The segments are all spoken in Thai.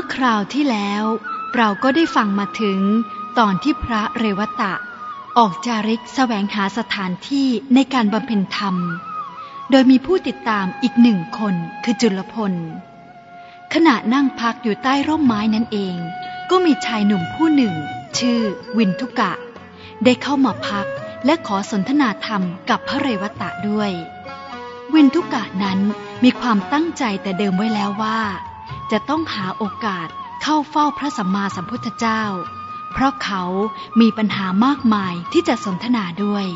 มื่อคราวที่แล้ว เราก็ได้ฟังมาถึงตอนที่พระเรวตะ ออกจาริกแสวงหาสถานที่ในการบำเพ็ญธรรม โดยมีผู้ติดตามอีกหนึ่งคนคือจุลพล ขณะนั่งพักอยู่ใต้ร่มไม้นั่นเอง ก็มีชายหนุ่มผู้หนึ่ง ชื่อวินทุกะ ได้เข้ามาพักและขอสนทนาธรรมกับพระเรวตะด้วย วินทุกะนั้นมีความตั้งใจแต่เดิมไว้แล้วว่า จะต้องหาโอกาสเข้าเฝ้าพระสัมมาสัมพุทธเจ้า เพราะเขามีปัญหามากมายที่จะสนทนาด้วย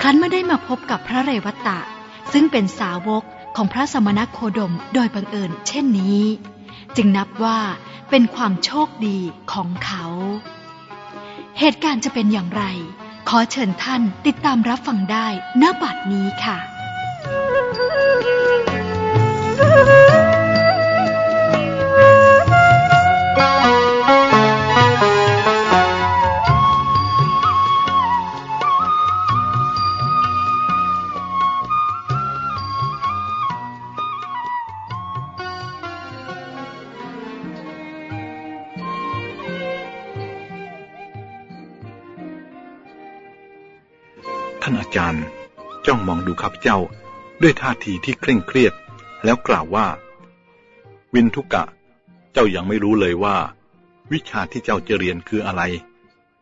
ครั้นไม่ได้มาพบกับพระเรวัตะ ซึ่งเป็นสาวกของพระสมณโคดมโดยบังเอิญเช่นนี้ จึงนับว่าเป็นความโชคดีของเขา เหตุการณ์จะเป็นอย่างไร ขอเชิญท่านติดตามรับฟังได้ณบัดนี้ค่ะ จารย์ จ้องมองดูข้าพเจ้าด้วยท่าทีที่เคร่งเครียด แล้วกล่าวว่า วินทุกะ เจ้ายังไม่รู้เลยว่า วิชาที่เจ้าจะเรียนคืออะไร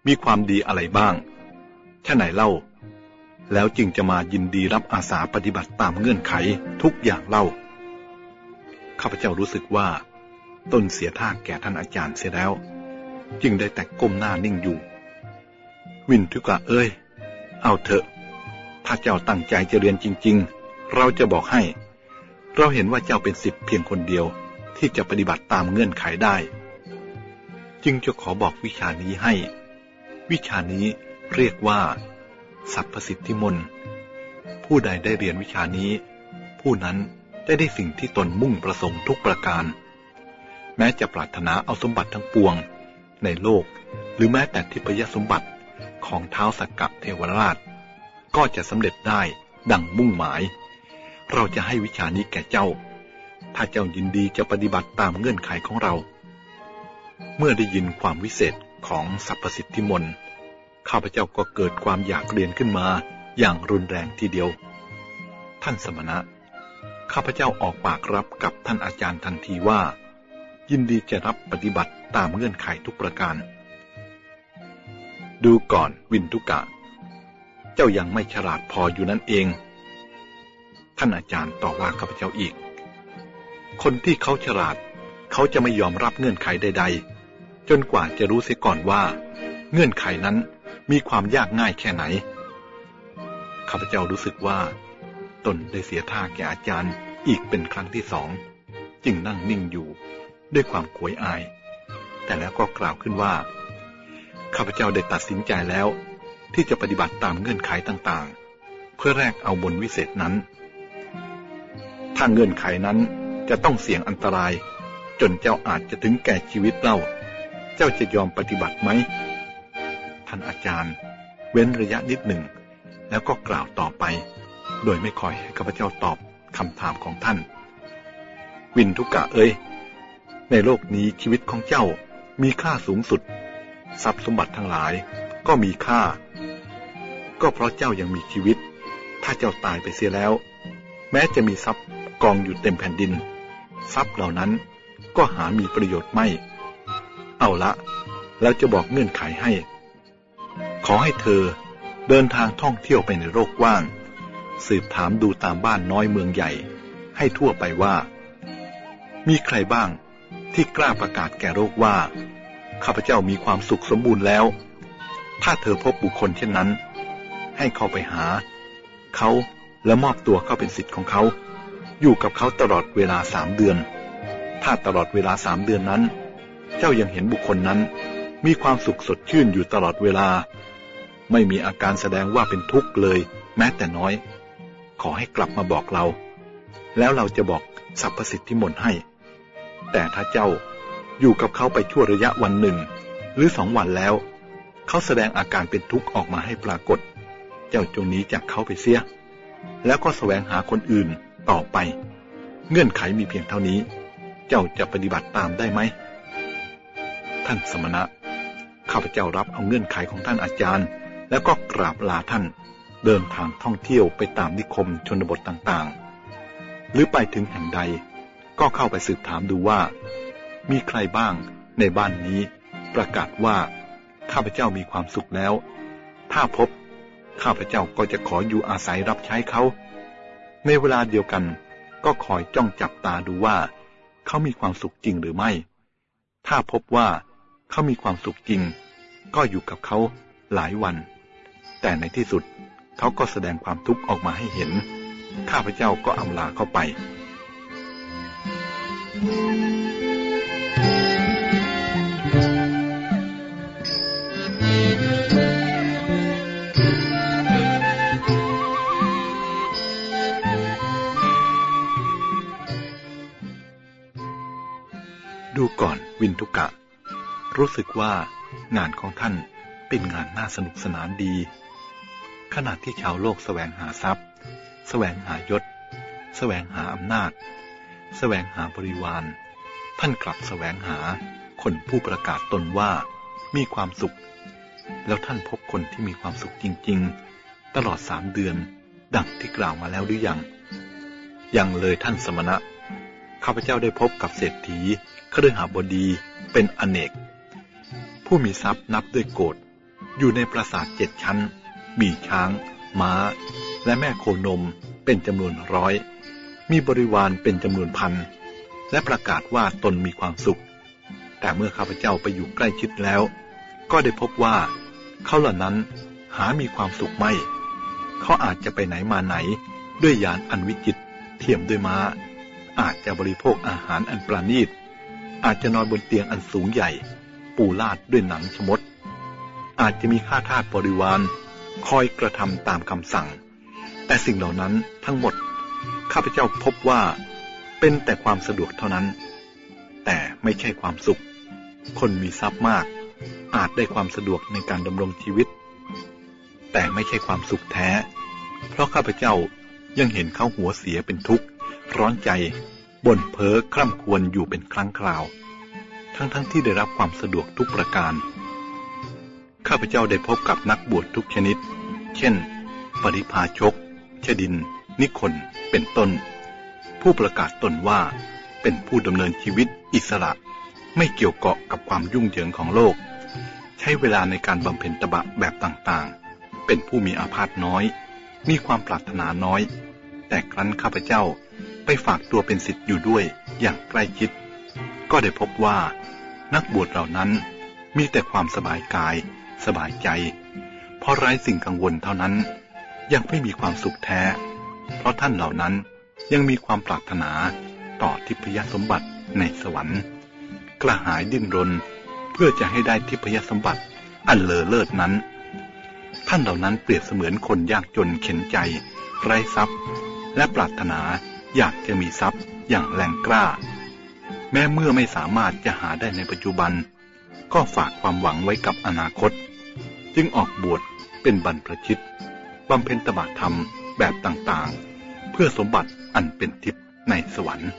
มีความดีอะไรบ้างแค่ไหนเล่า แล้วจึงจะมายินดีรับอาสาปฏิบัติตามเงื่อนไขทุกอย่างเล่า ข้าพเจ้ารู้สึกว่า ต้นเสียท่าแก่ท่านอาจารย์เสียแล้ว จึงได้แต่ก้มหน้านิ่งอยู่ วินทุกะเอ้ย เอาเถอะ ถ้าเจ้าตั้งใจจะเรียนจริง ๆ เราจะบอกให้ เราเห็นว่าเจ้าเป็นสิทธิ์เพียงคนเดียวที่จะปฏิบัติตามเงื่อนไขได้ จึงจะขอบอกวิชานี้ให้ วิชานี้เรียกว่า สัพพสิทธิมนต์ผู้ใดได้เรียนวิชานี้ ผู้นั้นได้ได้สิ่งที่ตนมุ่งประสงค์ทุกประการ แม้จะปรารถนาเอาสมบัติทั้งปวง ในโลก หรือแม้แต่ทิพยสมบัติของเท้าสักกะเทวราช ก็จะสำเร็จได้ดังมุ่งหมาย เราจะให้วิชานี้แก่เจ้า ถ้าเจ้ายินดีจะปฏิบัติตามเงื่อนไขของเรา เมื่อได้ยินความวิเศษของสรรพสิทธิมนข้าพเจ้าก็เกิดความอยากเรียนขึ้นมาอย่างรุนแรงทีเดียว ท่านสมณะ ข้าพเจ้าออกปากรับกับท่านอาจารย์ทันทีว่า ยินดีจะรับปฏิบัติตามเงื่อนไขทุกประการ ดูก่อนวินทุกะ เจ้ายังไม่ฉลาดพออยู่นั่นเอง ท่านอาจารย์ต่อว่าข้าพเจ้าอีก คนที่เขาฉลาด เขาจะไม่ยอมรับเงื่อนไขใด ๆ จนกว่าจะรู้เสียก่อนว่า เงื่อนไขนั้นมีความยากง่ายแค่ไหน ข้าพเจ้ารู้สึกว่า ตนได้เสียท่าแก่อาจารย์อีกเป็นครั้งที่สอง จึงนั่งนิ่งอยู่ด้วยความขวยอาย แต่แล้วก็กล่าวขึ้นว่า ข้าพเจ้าได้ตัดสินใจแล้ว ที่จะปฏิบัติตามเงื่อนไขต่างๆ เพื่อแลกเอาบนวิเศษนั้น ถ้าเงื่อนไขนั้นจะต้องเสี่ยงอันตราย จนเจ้าอาจจะถึงแก่ชีวิตเล่า เจ้าจะยอมปฏิบัติไหม ท่านอาจารย์ เว้นระยะนิดหนึ่ง แล้วก็กล่าวต่อไป โดยไม่คอยให้ข้าพเจ้าตอบคำถามของท่าน วินทุกะเอ้ย ในโลกนี้ชีวิตของเจ้ามีค่าสูงสุด ทรัพย์สมบัติทั้งหลาย ก็มีค่า ก็เพราะเจ้ายังมีชีวิต ถ้าเจ้าตายไปเสียแล้ว แม้จะมีทรัพย์กองอยู่เต็มแผ่นดิน ทรัพย์เหล่านั้นก็หามีประโยชน์ไม่ เอาละ แล้วจะบอกเงื่อนไขให้ ขอให้เธอเดินทางท่องเที่ยวไปในโลกกว้าง สืบถามดูตามบ้านน้อยเมืองใหญ่ ให้ทั่วไปว่า มีใครบ้างที่กล้าประกาศแก่โลกว่า ข้าพเจ้ามีความสุขสมบูรณ์แล้ว ถ้าเธอพบบุคคลเช่นนั้น ให้เข้าไปหา เขาและมอบตัวเข้าเป็นสิทธิ์ของเขา อยู่กับเขาตลอดเวลาสามเดือน ถ้าตลอดเวลาสามเดือนนั้น เจ้ายังเห็นบุคคลนั้น มีความสุขสดชื่นอยู่ตลอดเวลา ไม่มีอาการแสดงว่าเป็นทุกข์เลย แม้แต่น้อย ขอให้กลับมาบอกเรา แล้วเราจะบอกสรรพสิทธิมนให้ แต่ถ้าเจ้าอยู่กับเขาไปชั่วระยะวันหนึ่ง หรือสองวันแล้ว เขาแสดงอาการเป็นทุกข์ออกมาให้ปรากฏ เจ้าจงหนีจากเขาไปเสีย แล้วก็แสวงหาคนอื่นต่อไป เงื่อนไขมีเพียงเท่านี้ เจ้าจะปฏิบัติตามได้ไหม ท่านสมณะ ข้าพเจ้ารับเอาเงื่อนไขของท่านอาจารย์ แล้วก็กราบลาท่าน เดินทางท่องเที่ยวไปตามนิคมชนบทต่างๆ หรือไปถึงแห่งใด ก็เข้าไปสืบถามดูว่า มีใครบ้างในบ้านนี้ประกาศว่า ข้าพเจ้ามีความสุขแล้ว ถ้าพบ ข้าพเจ้าก็จะขออยู่อาศัยรับใช้เขา ในเวลาเดียวกัน ก็คอยจ้องจับตาดูว่า เขามีความสุขจริงหรือไม่ ถ้าพบว่าเขามีความสุขจริง ก็อยู่กับเขาหลายวัน แต่ในที่สุดเขาก็แสดงความทุกข์ออกมาให้เห็น ข้าพเจ้าก็อำลาเข้าไป ดูก่อนวินทุกะ รู้สึกว่างานของท่านเป็นงานน่าสนุกสนานดี ขณะที่ชาวโลกแสวงหาทรัพย์ แสวงหายศ แสวงหาอำนาจ แสวงหาบริวาร ท่านกลับแสวงหาคนผู้ประกาศตนว่ามีความสุข แล้วท่านพบคนที่มีความสุขจริง ๆ ตลอดสามเดือน ดังที่กล่าวมาแล้วหรือยัง ยังเลยท่านสมณะ ข้าพเจ้าได้พบกับเศรษฐี เครือหาบดีเป็นอเนก ผู้มีทรัพย์นับด้วยโกดอยู่ในปราสาทเจ็ดชั้น มีช้าง ม้า และแม่โคนมเป็นจำนวนร้อย มีบริวารเป็นจำนวนพัน และประกาศว่าตนมีความสุข แต่เมื่อข้าพเจ้าไปอยู่ใกล้ชิดแล้ว ก็ได้พบว่า เขาเหล่านั้นหามีความสุขไม่ เขาอาจจะไปไหนมาไหนด้วยยานอันวิจิตเทียมด้วยม้า อาจจะบริโภคอาหารอันประณีต อาจจะนอนบนเตียงอันสูงใหญ่ ปูลาดด้วยหนังชมด อาจจะมีข้าทาสบริวาร คอยกระทำตามคำสั่ง แต่สิ่งเหล่านั้นทั้งหมด ข้าพเจ้าพบว่าเป็นแต่ความสะดวกเท่านั้น แต่ไม่ใช่ความสุข คนมีทรัพย์มาก อาจได้ความสะดวกในการดำรงชีวิต แต่ไม่ใช่ความสุขแท้ เพราะข้าพเจ้ายังเห็นเขาหัวเสียเป็นทุกข์ ร้อนใจ บ่นเพ้อคร่ำควรอยู่เป็นครั้งคราว ทั้งๆทที่ได้รับความสะดวกทุกประการ ข้าพเจ้าได้พบกับนักบวชทุกชนิด เช่น ปริพาชก ชดิน นิคน เป็นต้น ผู้ประกาศตนว่าเป็นผู้ดำเนินชีวิตอิสระ ไม่เกี่ยวเกาะกับความยุ่งเหยิงของโลก ใช้เวลาในการบำเพ็ญตบะแบบต่างๆ เป็นผู้มีอาพาธน้อย มีความปรารถนาน้อย แต่ครั้นข้าพเจ้า ไปฝากตัวเป็นสิทธิ์อยู่ด้วยอย่างใกล้ชิด ก็ได้พบว่า นักบวชเหล่านั้นมีแต่ความสบายกาย สบายใจ เพราะไร้สิ่งกังวลเท่านั้น ยังไม่มีความสุขแท้ เพราะท่านเหล่านั้นยังมีความปรารถนาต่อทิพยสมบัติในสวรรค์ กระหายดิ้นรนเพื่อจะให้ได้ทิพยสมบัติอันเลอเลิศนั้น ท่านเหล่านั้นเปรียบเสมือนคนยากจนเข็นใจ ไร้ทรัพย์ และปรารถนา อยากจะมีทรัพย์อย่างแรงกล้า แม้เมื่อไม่สามารถจะหาได้ในปัจจุบัน ก็ฝากความหวังไว้กับอนาคต จึงออกบวชเป็นบรรพชิตบำเพ็ญตบะธรรมแบบต่างๆ เพื่อสมบัติอันเป็นทิพย์ในสวรรค์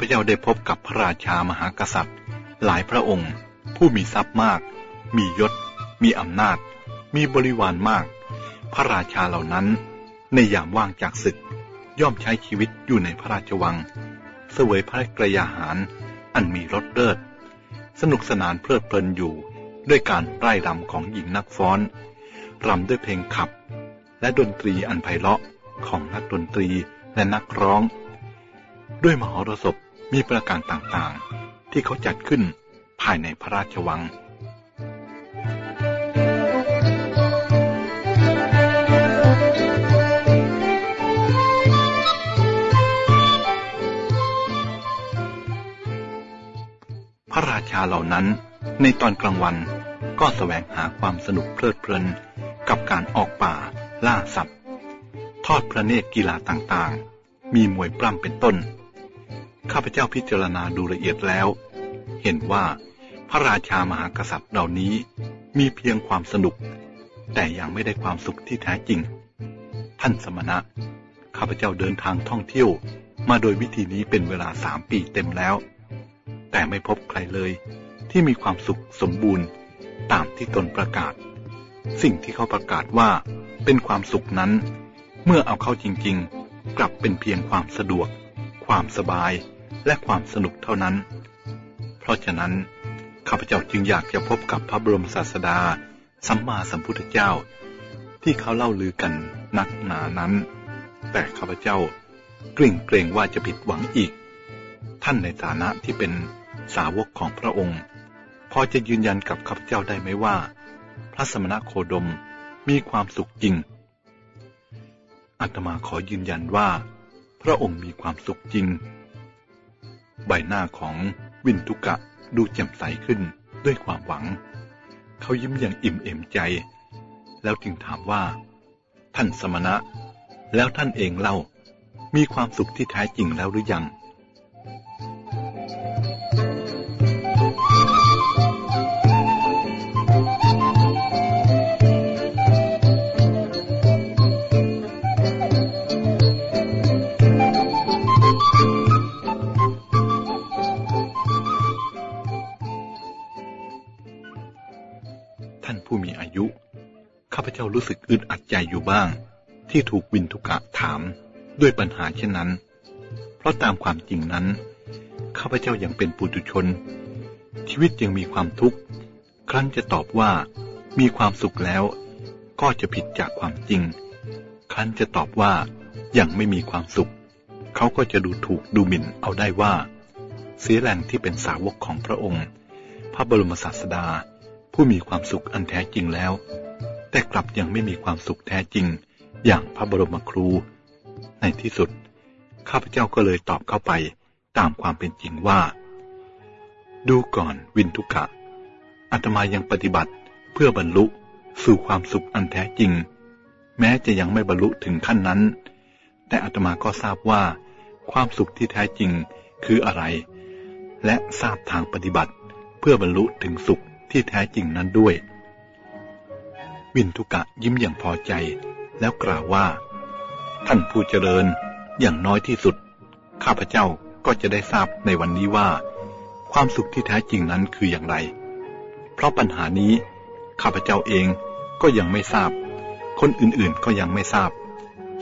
พเจ้าได้พบกับพระราชามหากษัตริย์ หลายพระองค์ ผู้มีทรัพย์มาก มียศ มีอำนาจ มีบริวารมาก พระราชาเหล่านั้น ในยามว่างจากศึก ย่อมใช้ชีวิตอยู่ในพระราชวัง เสวยพระกรยาหาร อันมีรสเลิศ สนุกสนานเพลิดเพลินอยู่ด้วยการไร่รำของหญิงนักฟ้อนรำด้วยเพลงขับ และดนตรีอันไพเราะของนักดนตรีและนักร้อง ด้วยมหรสพ มีประการต่างๆ ที่เขาจัดขึ้นภายในพระราชวัง พระราชาเหล่านั้นในตอนกลางวันก็แสวงหาความสนุกเพลิดเพลินกับการออกป่าล่าสัตว์ ทอดพระเนตรกีฬาต่างๆ มีมวยปล้ำเป็นต้น ข้าพเจ้าพิจารณาดูละเอียดแล้ว เห็นว่าพระราชามหากษัตริย์เหล่านี้มีเพียงความสนุก แต่ยังไม่ได้ความสุขที่แท้จริง ท่านสมณะ ข้าพเจ้าเดินทางท่องเที่ยวมาโดยวิธีนี้เป็นเวลาสามปีเต็มแล้ว แต่ไม่พบใครเลยที่มีความสุขสมบูรณ์ตามที่ตนประกาศ สิ่งที่เขาประกาศว่าเป็นความสุขนั้น เมื่อเอาเข้าจริงๆ กลับเป็นเพียงความสะดวก ความสบาย และความสนุกเท่านั้น เพราะฉะนั้น ข้าพเจ้าจึงอยากจะพบกับพระบรมศาสดา สัมมาสัมพุทธเจ้า ที่เขาเล่าลือกันนักหนานั้น แต่ข้าพเจ้ากลิ่งเกรงว่าจะผิดหวังอีก ท่านในฐานะที่เป็นสาวกของพระองค์ พอจะยืนยันกับข้าพเจ้าได้ไหมว่า พระสมณโคดมมีความสุขจริงอาตมาขอยืนยันว่า พระองค์มีความสุขจริง ใบหน้าของวินทุกะดูแจ่มใสขึ้นด้วยความหวัง เขายิ้มอย่างอิ่มเอมใจ แล้วจึงถามว่า ท่านสมณะ แล้วท่านเองเล่า มีความสุขที่แท้จริงแล้วหรือยัง จ้ารู้สึกอึดอัดใจอยู่บ้าง ที่ถูกวินทุกะถามด้วยปัญหาเช่นนั้น เพราะตามความจริงนั้น ข้าพเจ้ายังเป็นปุถุชน ชีวิตยังมีความทุกข์ ครั้นจะตอบว่ามีความสุขแล้วก็จะผิดจากความจริง ครั้นจะตอบว่ายังไม่มีความสุข เขาก็จะดูถูกดูหมิ่นเอาได้ว่า เสียแรงที่เป็นสาวกของพระองค์ พระบรมศาสดาผู้มีความสุขอันแท้จริงแล้ว แต่กลับยังไม่มีความสุขแท้จริง อย่างพระบรมครู ในที่สุด ข้าพเจ้าก็เลยตอบเข้าไปตามความเป็นจริงว่า ดูก่อนวินทุกะอาตมายังปฏิบัติเพื่อบรรลุสู่ความสุขอันแท้จริง แม้จะยังไม่บรรลุถึงขั้นนั้น แต่อาตมาก็ทราบว่า ความสุขที่แท้จริงคืออะไร และทราบทางปฏิบัติเพื่อบรรลุถึงสุขที่แท้จริงนั้นด้วย วินทุกะยิ้มอย่างพอใจ แล้วกล่าวว่า ท่านผู้เจริญอย่างน้อยที่สุด ข้าพเจ้าก็จะได้ทราบในวันนี้ว่า ความสุขที่แท้จริงนั้นคืออย่างไร เพราะปัญหานี้ ข้าพเจ้าเองก็ยังไม่ทราบ คนอื่นๆก็ยังไม่ทราบ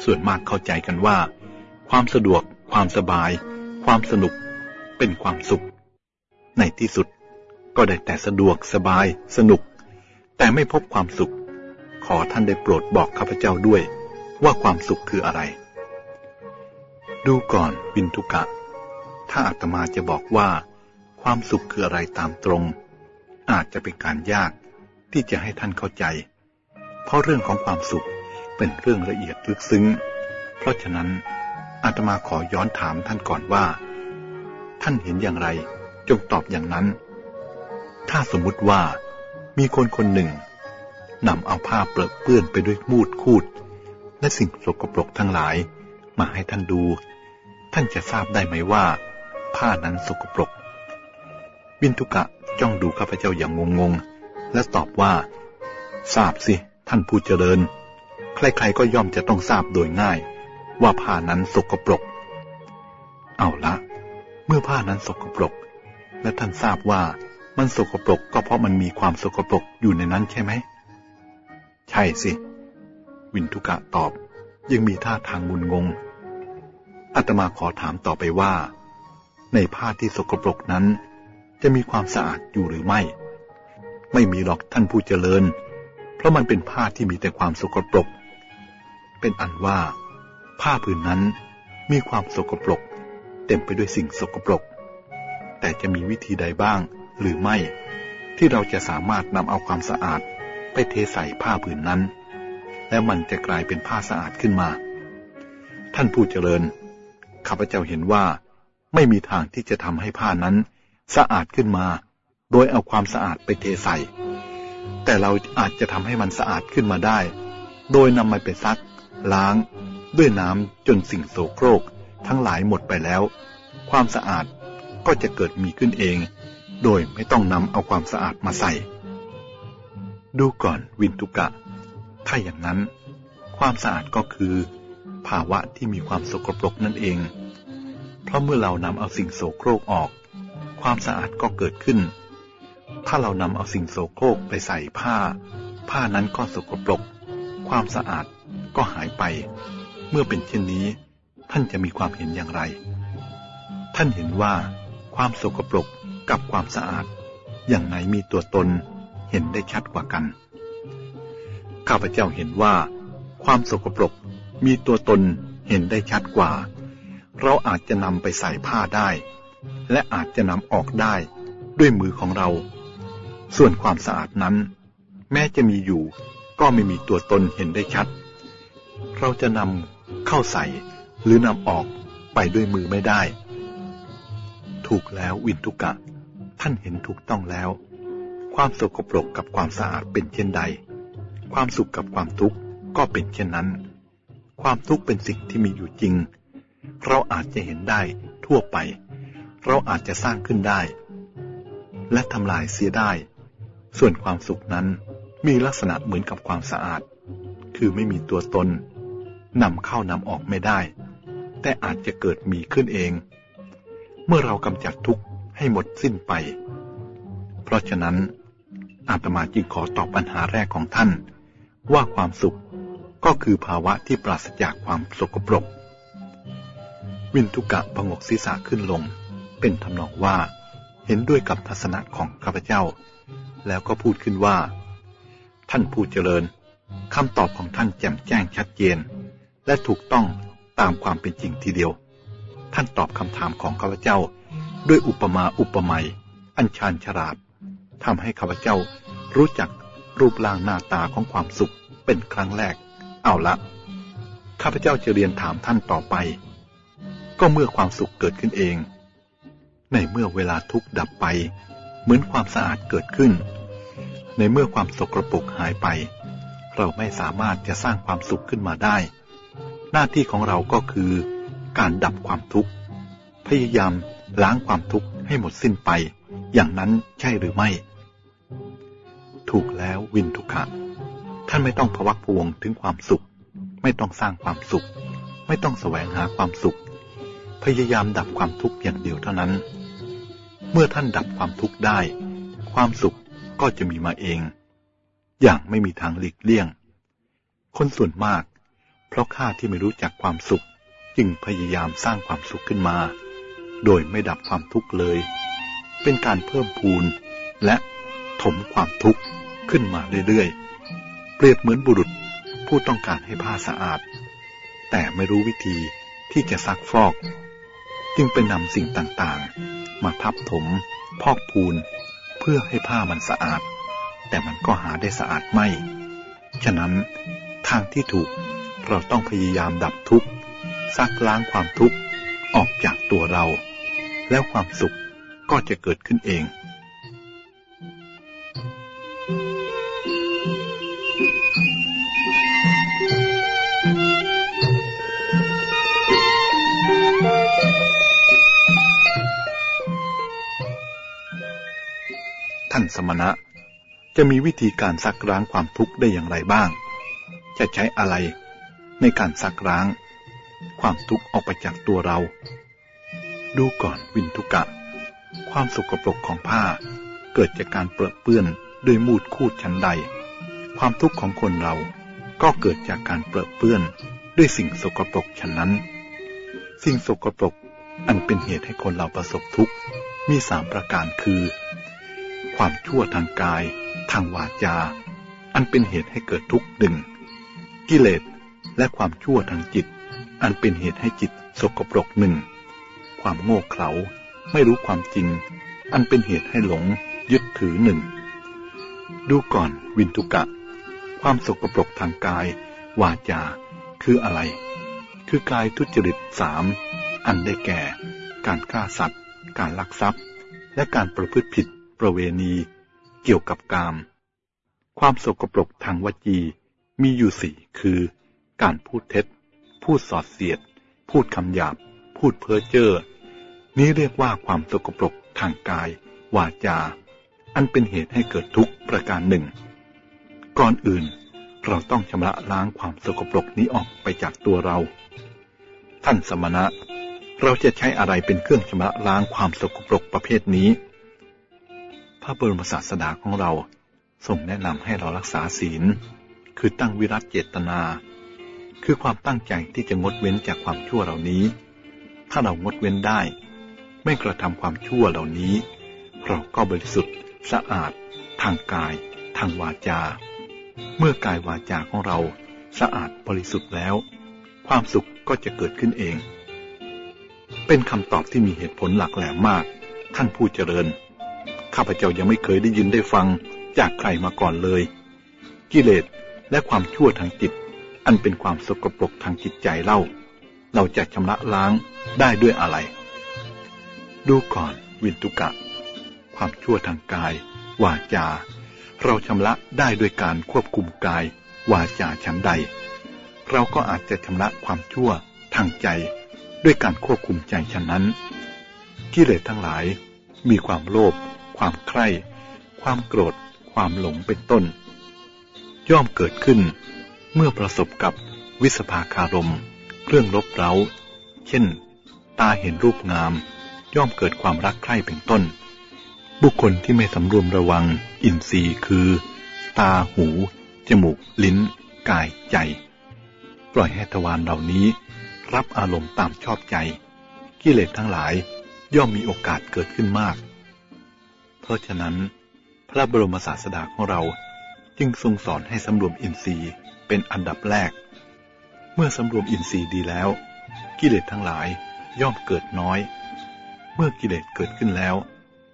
ส่วนมากเข้าใจกันว่า ความสะดวก ความสบาย ความสนุก เป็นความสุข ในที่สุดก็ได้แต่สะดวกสบาย สนุก แต่ไม่พบความสุข ขอท่านได้โปรดบอกข้าพเจ้าด้วย ว่าความสุขคืออะไร ดูก่อนวินทุกะ ถ้าอาตมาจะบอกว่าความสุขคืออะไรตามตรง อาจจะเป็นการยากที่จะให้ท่านเข้าใจ เพราะเรื่องของความสุขเป็นเรื่องละเอียดลึกซึ้ง เพราะฉะนั้นอาตมาขอย้อนถามท่านก่อนว่า ท่านเห็นอย่างไรจงตอบอย่างนั้น ถ้าสมมุติว่ามีคนคนหนึ่ง นำเอาผ้าเปลือกเปื้อนไปด้วยมูดคูด และสิ่งสกปรกทั้งหลาย มาให้ท่านดู ท่านจะทราบได้ไหมว่า ผ้านั้นสกปรกวินทุกะจ้องดูข้าพเจ้าอย่างงงๆและตอบว่า ทราบสิ ท่านผู้เจริญ ใครๆก็ย่อมจะต้องทราบโดยง่าย ว่าผ้านั้นสกปรก เอาละ เมื่อผ้านั้นสกปรก และท่านทราบว่ามันสกปรกก็เพราะมันมีความสกปรกอยู่ในนั้นใช่ไหม ใช่สิ วินทุกะตอบ ยังมีท่าทางงุนงงอาตมาขอถามต่อไปว่า ในผ้าที่สกปรกนั้น จะมีความสะอาดอยู่หรือไม่ ไม่มีหรอกท่านผู้เจริญ เพราะมันเป็นผ้าที่มีแต่ความสกปรก เป็นอันว่าผ้าผืนนั้นมีความสกปรก เต็มไปด้วยสิ่งสกปรก แต่จะมีวิธีใดบ้างหรือไม่ที่เราจะสามารถนำเอาความสะอาด ไปเทใส่ผ้าผืนนั้น แล้วมันจะกลายเป็นผ้าสะอาดขึ้นมา ท่านผู้เจริญ ข้าพเจ้าเห็นว่า ไม่มีทางที่จะทำให้ผ้านั้น สะอาดขึ้นมา โดยเอาความสะอาดไปเทใส่ แต่เราอาจจะทำให้มันสะอาดขึ้นมาได้ โดยนำมันไปซัก ล้าง ด้วยน้ำจนสิ่งโสโครก ทั้งหลายหมดไปแล้ว ความสะอาดก็จะเกิดมีขึ้นเอง โดยไม่ต้องนำเอาความสะอาดมาใส่ ดูก่อนวินทุกะ ถ้าอย่างนั้น ความสะอาดก็คือ ภาวะที่มีความสกปรกนั่นเอง เพราะเมื่อเรานำเอาสิ่งโสโครกออก ความสะอาดก็เกิดขึ้น ถ้าเรานำเอาสิ่งโสโครกไปใส่ผ้า ผ้านั้นก็สกปรก ความสะอาดก็หายไป เมื่อเป็นเช่นนี้ ท่านจะมีความเห็นอย่างไร ท่านเห็นว่า ความสกปรกกับความสะอาด อย่างไหนมีตัวตน เห็นได้ชัดกว่ากัน ข้าพเจ้าเห็นว่า ความสกปรกมีตัวตนเห็นได้ชัดกว่า เราอาจจะนำไปใส่ผ้าได้ และอาจจะนำออกได้ด้วยมือของเรา ส่วนความสะอาดนั้น แม้จะมีอยู่ก็ไม่มีตัวตนเห็นได้ชัด เราจะนำเข้าใส่หรือนำออกไปด้วยมือไม่ได้ ถูกแล้ววินทุกะ ท่านเห็นถูกต้องแล้ว ความสกปรกกับความสะอาดเป็นเช่นใด ความสุขกับความทุกข์ก็เป็นเช่นนั้น ความทุกข์เป็นสิ่งที่มีอยู่จริง เราอาจจะเห็นได้ทั่วไป เราอาจจะสร้างขึ้นได้ และทำลายเสียได้ ส่วนความสุขนั้นมีลักษณะเหมือนกับความสะอาด คือไม่มีตัวตนนำเข้านำออกไม่ได้ แต่อาจจะเกิดมีขึ้นเอง เมื่อเรากำจัดทุกข์ให้หมดสิ้นไป เพราะฉะนั้น อาตมาจึงขอตอบปัญหาแรกของท่าน ว่าความสุขก็คือภาวะที่ปราศจากความสกปรก วินทุกะพงกศีรษะขึ้นลง เป็นทำนองว่าเห็นด้วยกับทัศนะของข้าพเจ้า แล้วก็พูดขึ้นว่า ท่านผู้เจริญคำตอบของท่านแจ่มแจ้งชัดเจน และถูกต้องตามความเป็นจริงทีเดียว ท่านตอบคำถามของข้าพเจ้า ด้วยอุปมาอุปไมยอันชาญฉลาด ทำให้ข้าพเจ้ารู้จักรูปร่างหน้าตาของความสุขเป็นครั้งแรก เอาละ ข้าพเจ้าจะเรียนถามท่านต่อไป ก็เมื่อความสุขเกิดขึ้นเอง ในเมื่อเวลาทุกข์ดับไป เหมือนความสะอาดเกิดขึ้น ในเมื่อความสกรปรกหายไป เราไม่สามารถจะสร้างความสุขขึ้นมาได้ หน้าที่ของเราก็คือการดับความทุกข์ พยายามล้างความทุกข์ให้หมดสิ้นไป อย่างนั้นใช่หรือไม่ ถูกแล้ววินทุกขะ ท่านไม่ต้องพวักพวงถึงความสุข ไม่ต้องสร้างความสุข ไม่ต้องแสวงหาความสุข พยายามดับความทุกข์อย่างเดียวเท่านั้น เมื่อท่านดับความทุกข์ได้ ความสุขก็จะมีมาเอง อย่างไม่มีทางหลีกเลี่ยง คนส่วนมาก เพราะข้าที่ไม่รู้จักความสุข จึงพยายามสร้างความสุขขึ้นมา โดยไม่ดับความทุกข์เลย เป็นการเพิ่มพูนและถมความทุกข์ ขึ้นมาเรื่อยๆ เปรียบเหมือนบุรุษผู้ต้องการให้ผ้าสะอาด แต่ไม่รู้วิธีที่จะซักฟอก จึงไปนำสิ่งต่างๆ มาทับถม พอกพูน เพื่อให้ผ้ามันสะอาด แต่มันก็หาได้สะอาดไม่ ฉะนั้นทางที่ถูกเราต้องพยายามดับทุกข์ซักล้างความทุกข์ออกจากตัวเรา แล้วความสุขก็จะเกิดขึ้นเอง ท่านสมณะ จะมีวิธีการซักล้างความทุกข์ได้อย่างไรบ้าง จะใช้อะไรในการซักล้าง ความทุกข์ออกไปจากตัวเรา ดูก่อนวินทุกะ ความสกปรกของผ้าเกิดจากการเปรอะเปื้อนด้วยมูดคูดชั้นใด ความทุกข์ของคนเราก็เกิดจากการเปรอะเปื้อนด้วยสิ่งสกปรกฉะนั้น สิ่งสกปรกอันเป็นเหตุให้คนเราประสบทุกข์ มีสามประการคือ ความชั่วทางกาย ทางวาจา อันเป็นเหตุให้เกิดทุกข์หนึ่งกิเลสและความชั่วทางจิต อันเป็นเหตุให้จิตสกปรกหนึ่งความโง่เขลาไม่รู้ความจริง อันเป็นเหตุให้หลงยึดถือหนึ่งดูก่อนวินทุกะ ความสกปรกทางกาย วาจา คืออะไร คือกายทุจริตสามอันได้แก่ การฆ่าสัตว์ การลักทรัพย์ และการประพฤติผิด ประเวณี เกี่ยวกับกาม ความสกปรกทางวจีมีอยู่สี่คือ การพูดเท็จ พูดสอดเสียด พูดคำหยาบ พูดเพ้อเจ้อนี้เรียกว่าความสกปรกทางกาย วาจา อันเป็นเหตุให้เกิดทุกข์ประการหนึ่ง ก่อนอื่นเราต้องชำระล้างความสกปรกนี้ออกไปจากตัวเรา ท่านสมณะ เราจะใช้อะไรเป็นเครื่องชำระล้างความสกปรกประเภทนี้ ระบรมศาสดาของเราทรงแนะนำให้เรารักษาศีล คือตั้งวิรัตเจตนา คือความตั้งใจที่จะงดเว้นจากความชั่วเหล่านี้ ถ้าเรางดเว้นได้ ไม่กระทำความชั่วเหล่านี้ เราก็บริสุทธิ์ สะอาด ทางกาย ทางวาจา เมื่อกายวาจาของเราสะอาดบริสุทธิ์แล้ว ความสุขก็จะเกิดขึ้นเอง เป็นคำตอบที่มีเหตุผลหลักแหลมมาก ท่านผู้เจริญ ข้าพเจ้ายังไม่เคยได้ยินได้ฟังจากใครมาก่อนเลย กิเลสและความชั่วทางจิต อันเป็นความสกปรกทางจิตใจเล่า เราจะชำระล้างได้ด้วยอะไร ดูก่อนวินตุกะ ความชั่วทางกาย วาจา เราชำระได้ด้วยการควบคุมกาย วาจาชั้นใด เราก็อาจจะชำระความชั่วทางใจด้วยการควบคุมใจชั้นนั้น กิเลสทั้งหลายมีความโลภ ความใคร่ ความโกรธ ความหลงเป็นต้น ย่อมเกิดขึ้น เมื่อประสบกับวิสภาคารม เครื่องลบเร้า เช่น ตาเห็นรูปงาม ย่อมเกิดความรักใคร่เป็นต้น บุคคลที่ไม่สำรวมระวัง อินทรีย์คือ ตาหู จมูก ลิ้น กายใจ ปล่อยให้ทวารเหล่านี้ รับอารมณ์ตามชอบใจ กิเลสทั้งหลายย่อมมีโอกาสเกิดขึ้นมาก เพราะฉะนั้น พระบรมศาสดาของเราจึงทรงสอนให้สำรวมอินทรีย์เป็นอันดับแรก เมื่อสำรวมอินทรีย์ดีแล้ว กิเลสทั้งหลายย่อมเกิดน้อย เมื่อกิเลสเกิดขึ้นแล้ว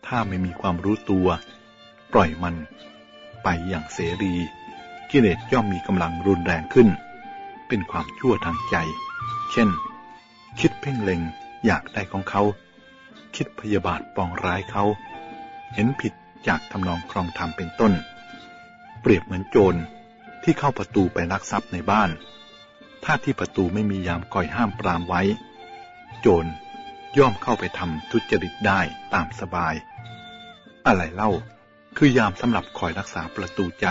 ถ้าไม่มีความรู้ตัว ปล่อยมัน ไปอย่างเสรี กิเลสย่อมมีกำลังรุนแรงขึ้น เป็นความชั่วทางใจ เช่น คิดเพ่งเล็งอยากได้ของเขา คิดพยาบาทปองร้ายเขา เห็นผิดจากทำนองครองธรรมเป็นต้น เปรียบเหมือนโจรที่เข้าประตูไปลักทรัพย์ในบ้าน ถ้าที่ประตูไม่มียามคอยห้ามปรามไว้ โจรย่อมเข้าไปทำทุจริตได้ตามสบาย อะไรเล่าคือยามสำหรับคอยรักษาประตูใจ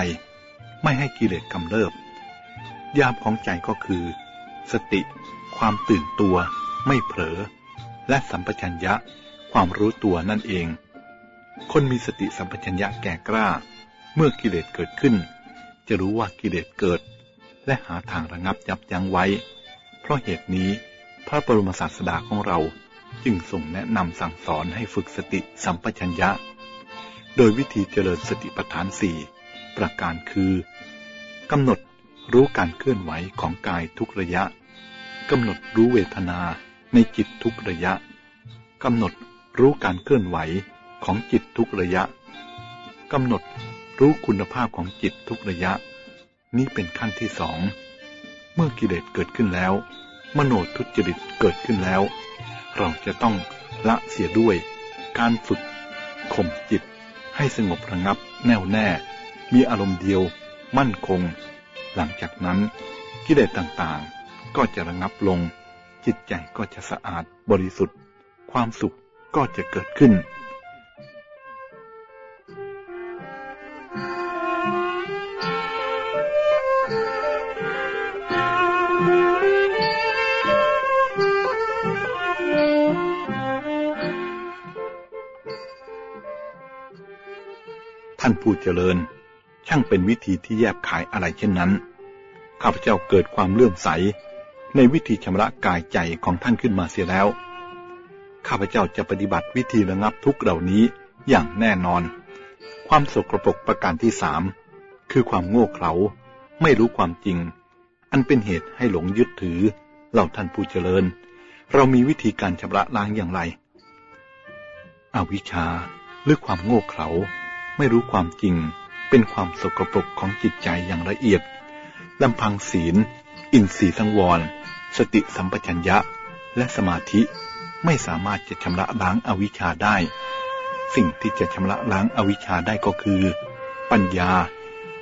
ไม่ให้กิเลสกำเริบ ยามของใจก็คือ สติ ความตื่นตัว ไม่เผลอ และสัมปชัญญะ ความรู้ตัวนั่นเอง คนมีสติสัมปชัญญะแก่กล้า เมื่อกิเลสเกิดขึ้น จะรู้ว่ากิเลสเกิด และหาทางระงับยับยั้งไว้ เพราะเหตุนี้พระบรมศาสดาของเราจึงส่งแนะนำสั่งสอนให้ฝึกสติสัมปชัญญะ โดยวิธีเจริญสติปัฏฐานสี่ประการคือกำหนดรู้การเคลื่อนไหวของกายทุกระยะกำหนดรู้เวทนาในจิตทุกระยะกำหนดรู้การเคลื่อนไหว ของจิตทุกระยะกำหนดรู้คุณภาพของจิตทุกระยะ นี้เป็นขั้นที่สอง เมื่อกิเลสเกิดขึ้นแล้ว มโนทุจริตเกิดขึ้นแล้ว เราจะต้องละเสียด้วย การฝึกข่มจิต ให้สงบระงับแน่วแน่ มีอารมณ์เดียวมั่นคง หลังจากนั้นกิเลสต่างๆ ก็จะระงับลง จิตใจก็จะสะอาดบริสุทธิ์ ความสุขก็จะเกิดขึ้น ผู้เจริญ ช่างเป็นวิธีที่แยบขายอะไรเช่นนั้น ข้าพเจ้าเกิดความเลื่อมใส ในวิธีชำระกายใจของท่านขึ้นมาเสียแล้ว ข้าพเจ้าจะปฏิบัติวิธีระงับทุกเหล่านี้อย่างแน่นอน ความสกรปรกประการที่สามคือความโง่เขลาไม่รู้ความจริง อันเป็นเหตุให้หลงยึดถือเหล่าท่านผู้เจริญ เรามีวิธีการชำระล้างอย่างไร อวิชชาหรือความโง่เขลา ไม่รู้ความจริง เป็นความสกปรกของจิตใจอย่างละเอียดลำพังศีล อินทรีย์สังวร สติสัมปชัญญะ และสมาธิไม่สามารถจะชำระล้างอาวิชชาได้ สิ่งที่จะชำระล้างอาวิชชาได้ก็คือ ปัญญา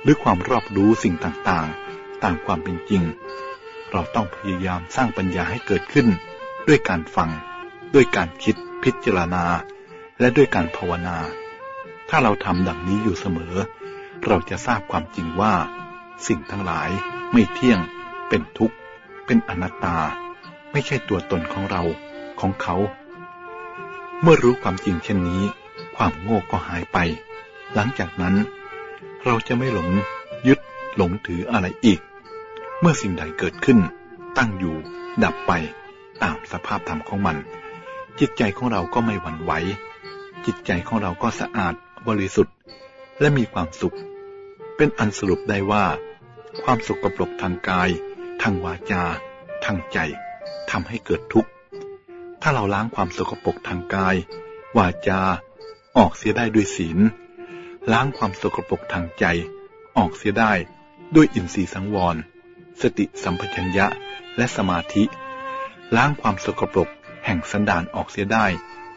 หรือความรอบรู้สิ่งต่างๆ ตามความเป็นจริง เราต้องพยายามสร้างปัญญาให้เกิดขึ้น ด้วยการฟัง ด้วยการคิดพิจารณา และด้วยการภาวนา ถ้าเราทำดังนี้อยู่เสมอ เราจะทราบความจริงว่า สิ่งทั้งหลายไม่เที่ยง เป็นทุกข์ เป็นอนัตตา ไม่ใช่ตัวตนของเราของเขา เมื่อรู้ความจริงเช่นนี้ ความโง่ก็หายไป หลังจากนั้น เราจะไม่หลงยึดหลงถืออะไรอีก เมื่อสิ่งใดเกิดขึ้น ตั้งอยู่ ดับไป ตามสภาพธรรมของมัน จิตใจของเราก็ไม่หวั่นไหว จิตใจของเราก็สะอาด บริสุทธิ์ และมีความสุข เป็นอันสรุปได้ว่า ความสุขกปรกทางกาย ทางวาจา ทางใจทำให้เกิดทุกข์ ถ้าเราล้างความสกปรกทางกาย วาจา ออกเสียได้ด้วยศีล ล้างความสกปรกทางใจ ออกเสียได้ด้วยอินทรีย์สังวร สติสัมปชัญญะและสมาธิ ล้างความสกปรกแห่งสันดานออกเสียได้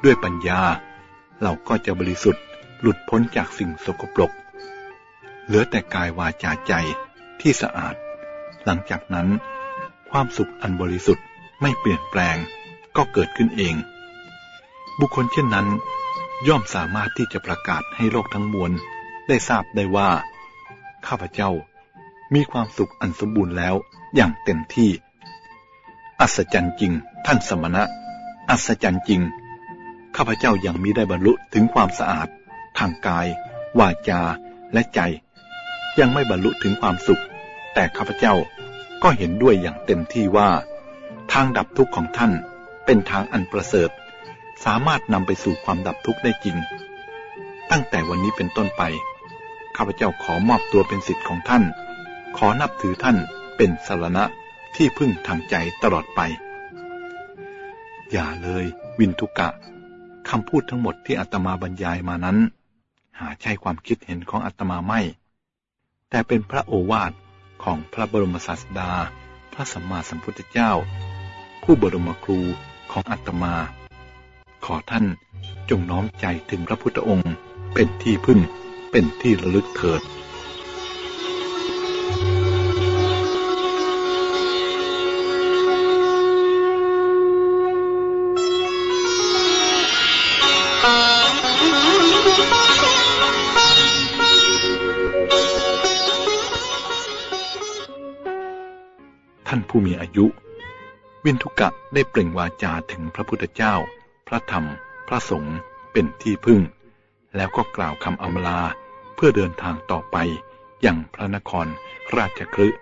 ด้วยปัญญา เราก็จะบริสุทธิ์ หลุดพ้นจากสิ่งสกปรก เหลือแต่กายวาจาใจที่สะอาด หลังจากนั้น ความสุขอันบริสุทธิ์ไม่เปลี่ยนแปลงก็เกิดขึ้นเอง บุคคลเช่นนั้น ย่อมสามารถที่จะประกาศให้โลกทั้งมวลได้ทราบได้ว่า ข้าพเจ้ามีความสุขอันสมบูรณ์แล้วอย่างเต็มที่ อัศจรรย์จริง ท่านสมณะ อัศจรรย์จริง ข้าพเจ้ายังมิได้บรรลุถึงความสะอาด ทางกาย วาจา และใจ ยังไม่บรรลุถึงความสุข แต่ข้าพเจ้าก็เห็นด้วยอย่างเต็มที่ว่า ทางดับทุกข์ของท่านเป็นทางอันประเสริฐ สามารถนำไปสู่ความดับทุกข์ได้จริง ตั้งแต่วันนี้เป็นต้นไป ข้าพเจ้าขอมอบตัวเป็นสิทธิ์ของท่าน ขอนับถือท่านเป็นสารณะที่พึ่งทางใจตลอดไป อย่าเลย วินทุกะคำพูดทั้งหมดที่อาตมาบรรยายมานั้น หาใช่ความคิดเห็นของอาตมาไม่ แต่เป็นพระโอวาทของพระบรมศาสดา พระสัมมาสัมพุทธเจ้า ผู้บรมครูของอาตมา ขอท่านจงน้อมใจถึงพระพุทธองค์เป็นที่พึ่งเป็นที่ระลึกเถิด ท่านผู้มีอายุ วินทุกะได้เปล่งวาจาถึงพระพุทธเจ้า พระธรรม พระสงฆ์เป็นที่พึ่ง แล้วก็กล่าวคำอำลาเพื่อเดินทางต่อไปอย่างพระนครราชคฤห์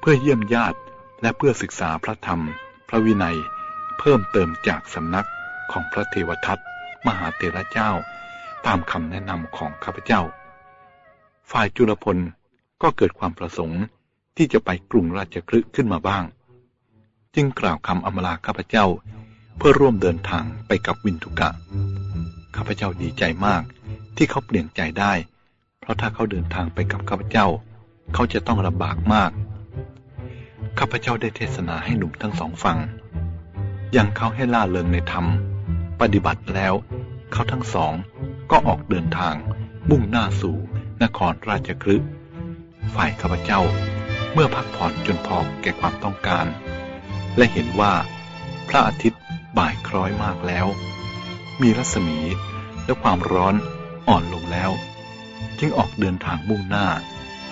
เพื่อเยี่ยมญาติและเพื่อศึกษาพระธรรม พระวินัย เพิ่มเติมจากสำนักของพระเทวทัตมหาเถระเจ้า ตามคำแนะนำของข้าพเจ้า ฝ่ายจุลพลก็เกิดความประสงค์ที่จะไปกรุงราชคฤห์ขึ้นมาบ้าง จึงกล่าวคำอำลาข้าพเจ้าเพื่อร่วมเดินทางไปกับวินทุกะ ข้าพเจ้าดีใจมากที่เขาเปลี่ยนใจได้ เพราะถ้าเขาเดินทางไปกับข้าพเจ้า เขาจะต้องลำบากมาก ข้าพเจ้าได้เทศนาให้หนุ่มทั้งสองฟัง ยังเขาให้ล่าเริงในธรรม ปฏิบัติแล้ว เขาทั้งสอง ก็ออกเดินทาง มุ่งหน้าสู่นครราชคฤห์ฝ่ายข้าพเจ้า เมื่อพักผ่อนจนพอแก่ความต้องการ และเห็นว่าพระอาทิตย์บ่ายคล้อยมากแล้ว มีรัศมีและความร้อนอ่อนลงแล้ว จึงออกเดินทางมุ่งหน้า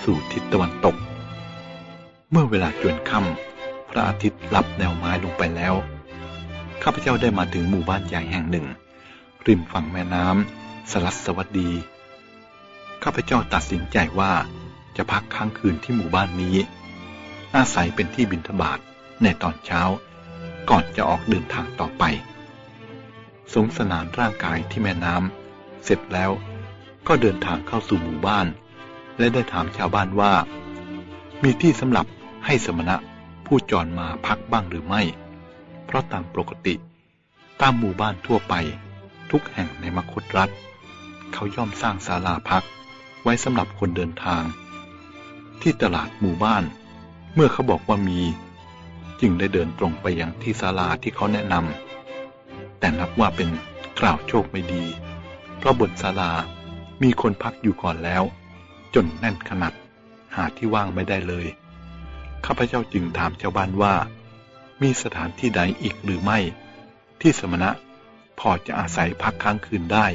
สู่ทิศตะวันตก เมื่อเวลาจวนค่ำพระอาทิตย์ลับแนวไม้ลงไปแล้ว ข้าพเจ้าได้มาถึงหมู่บ้านใหญ่แห่งหนึ่ง ริมฝั่งแม่น้ำสลัดสวัสดี ข้าพเจ้าตัดสินใจว่าจะพักค้างคืนที่หมู่บ้านนี้ อาศัยเป็นที่บินทบาทในตอนเช้า ก่อนจะออกเดินทางต่อไป สงสนานร่างกายที่แม่น้ำเสร็จแล้วก็เดินทางเข้าสู่หมู่บ้าน และได้ถามชาวบ้านว่า มีที่สำหรับให้สมณะผู้จรมาพักบ้างหรือไม่ เพราะตามปกติ ตามหมู่บ้านทั่วไป ทุกแห่งในมคตรัฐ เขาย่อมสร้างศาลาพักไว้สำหรับคนเดินทาง ที่ตลาดหมู่บ้าน เมื่อเขาบอกว่ามี จึงได้เดินตรงไปยังที่ศาลาที่เขาแนะนำแต่นับว่าเป็นกล่าวโชคไม่ดี เพราะบนศาลามีคนพักอยู่ก่อนแล้ว จนแน่นขนาดหาที่ว่างไม่ได้เลย ข้าพเจ้าจึงถามชาวบ้านว่า มีสถานที่ใดอีกหรือไม่ ที่สมณะ พอจะอาศัยพักค้างคืนได้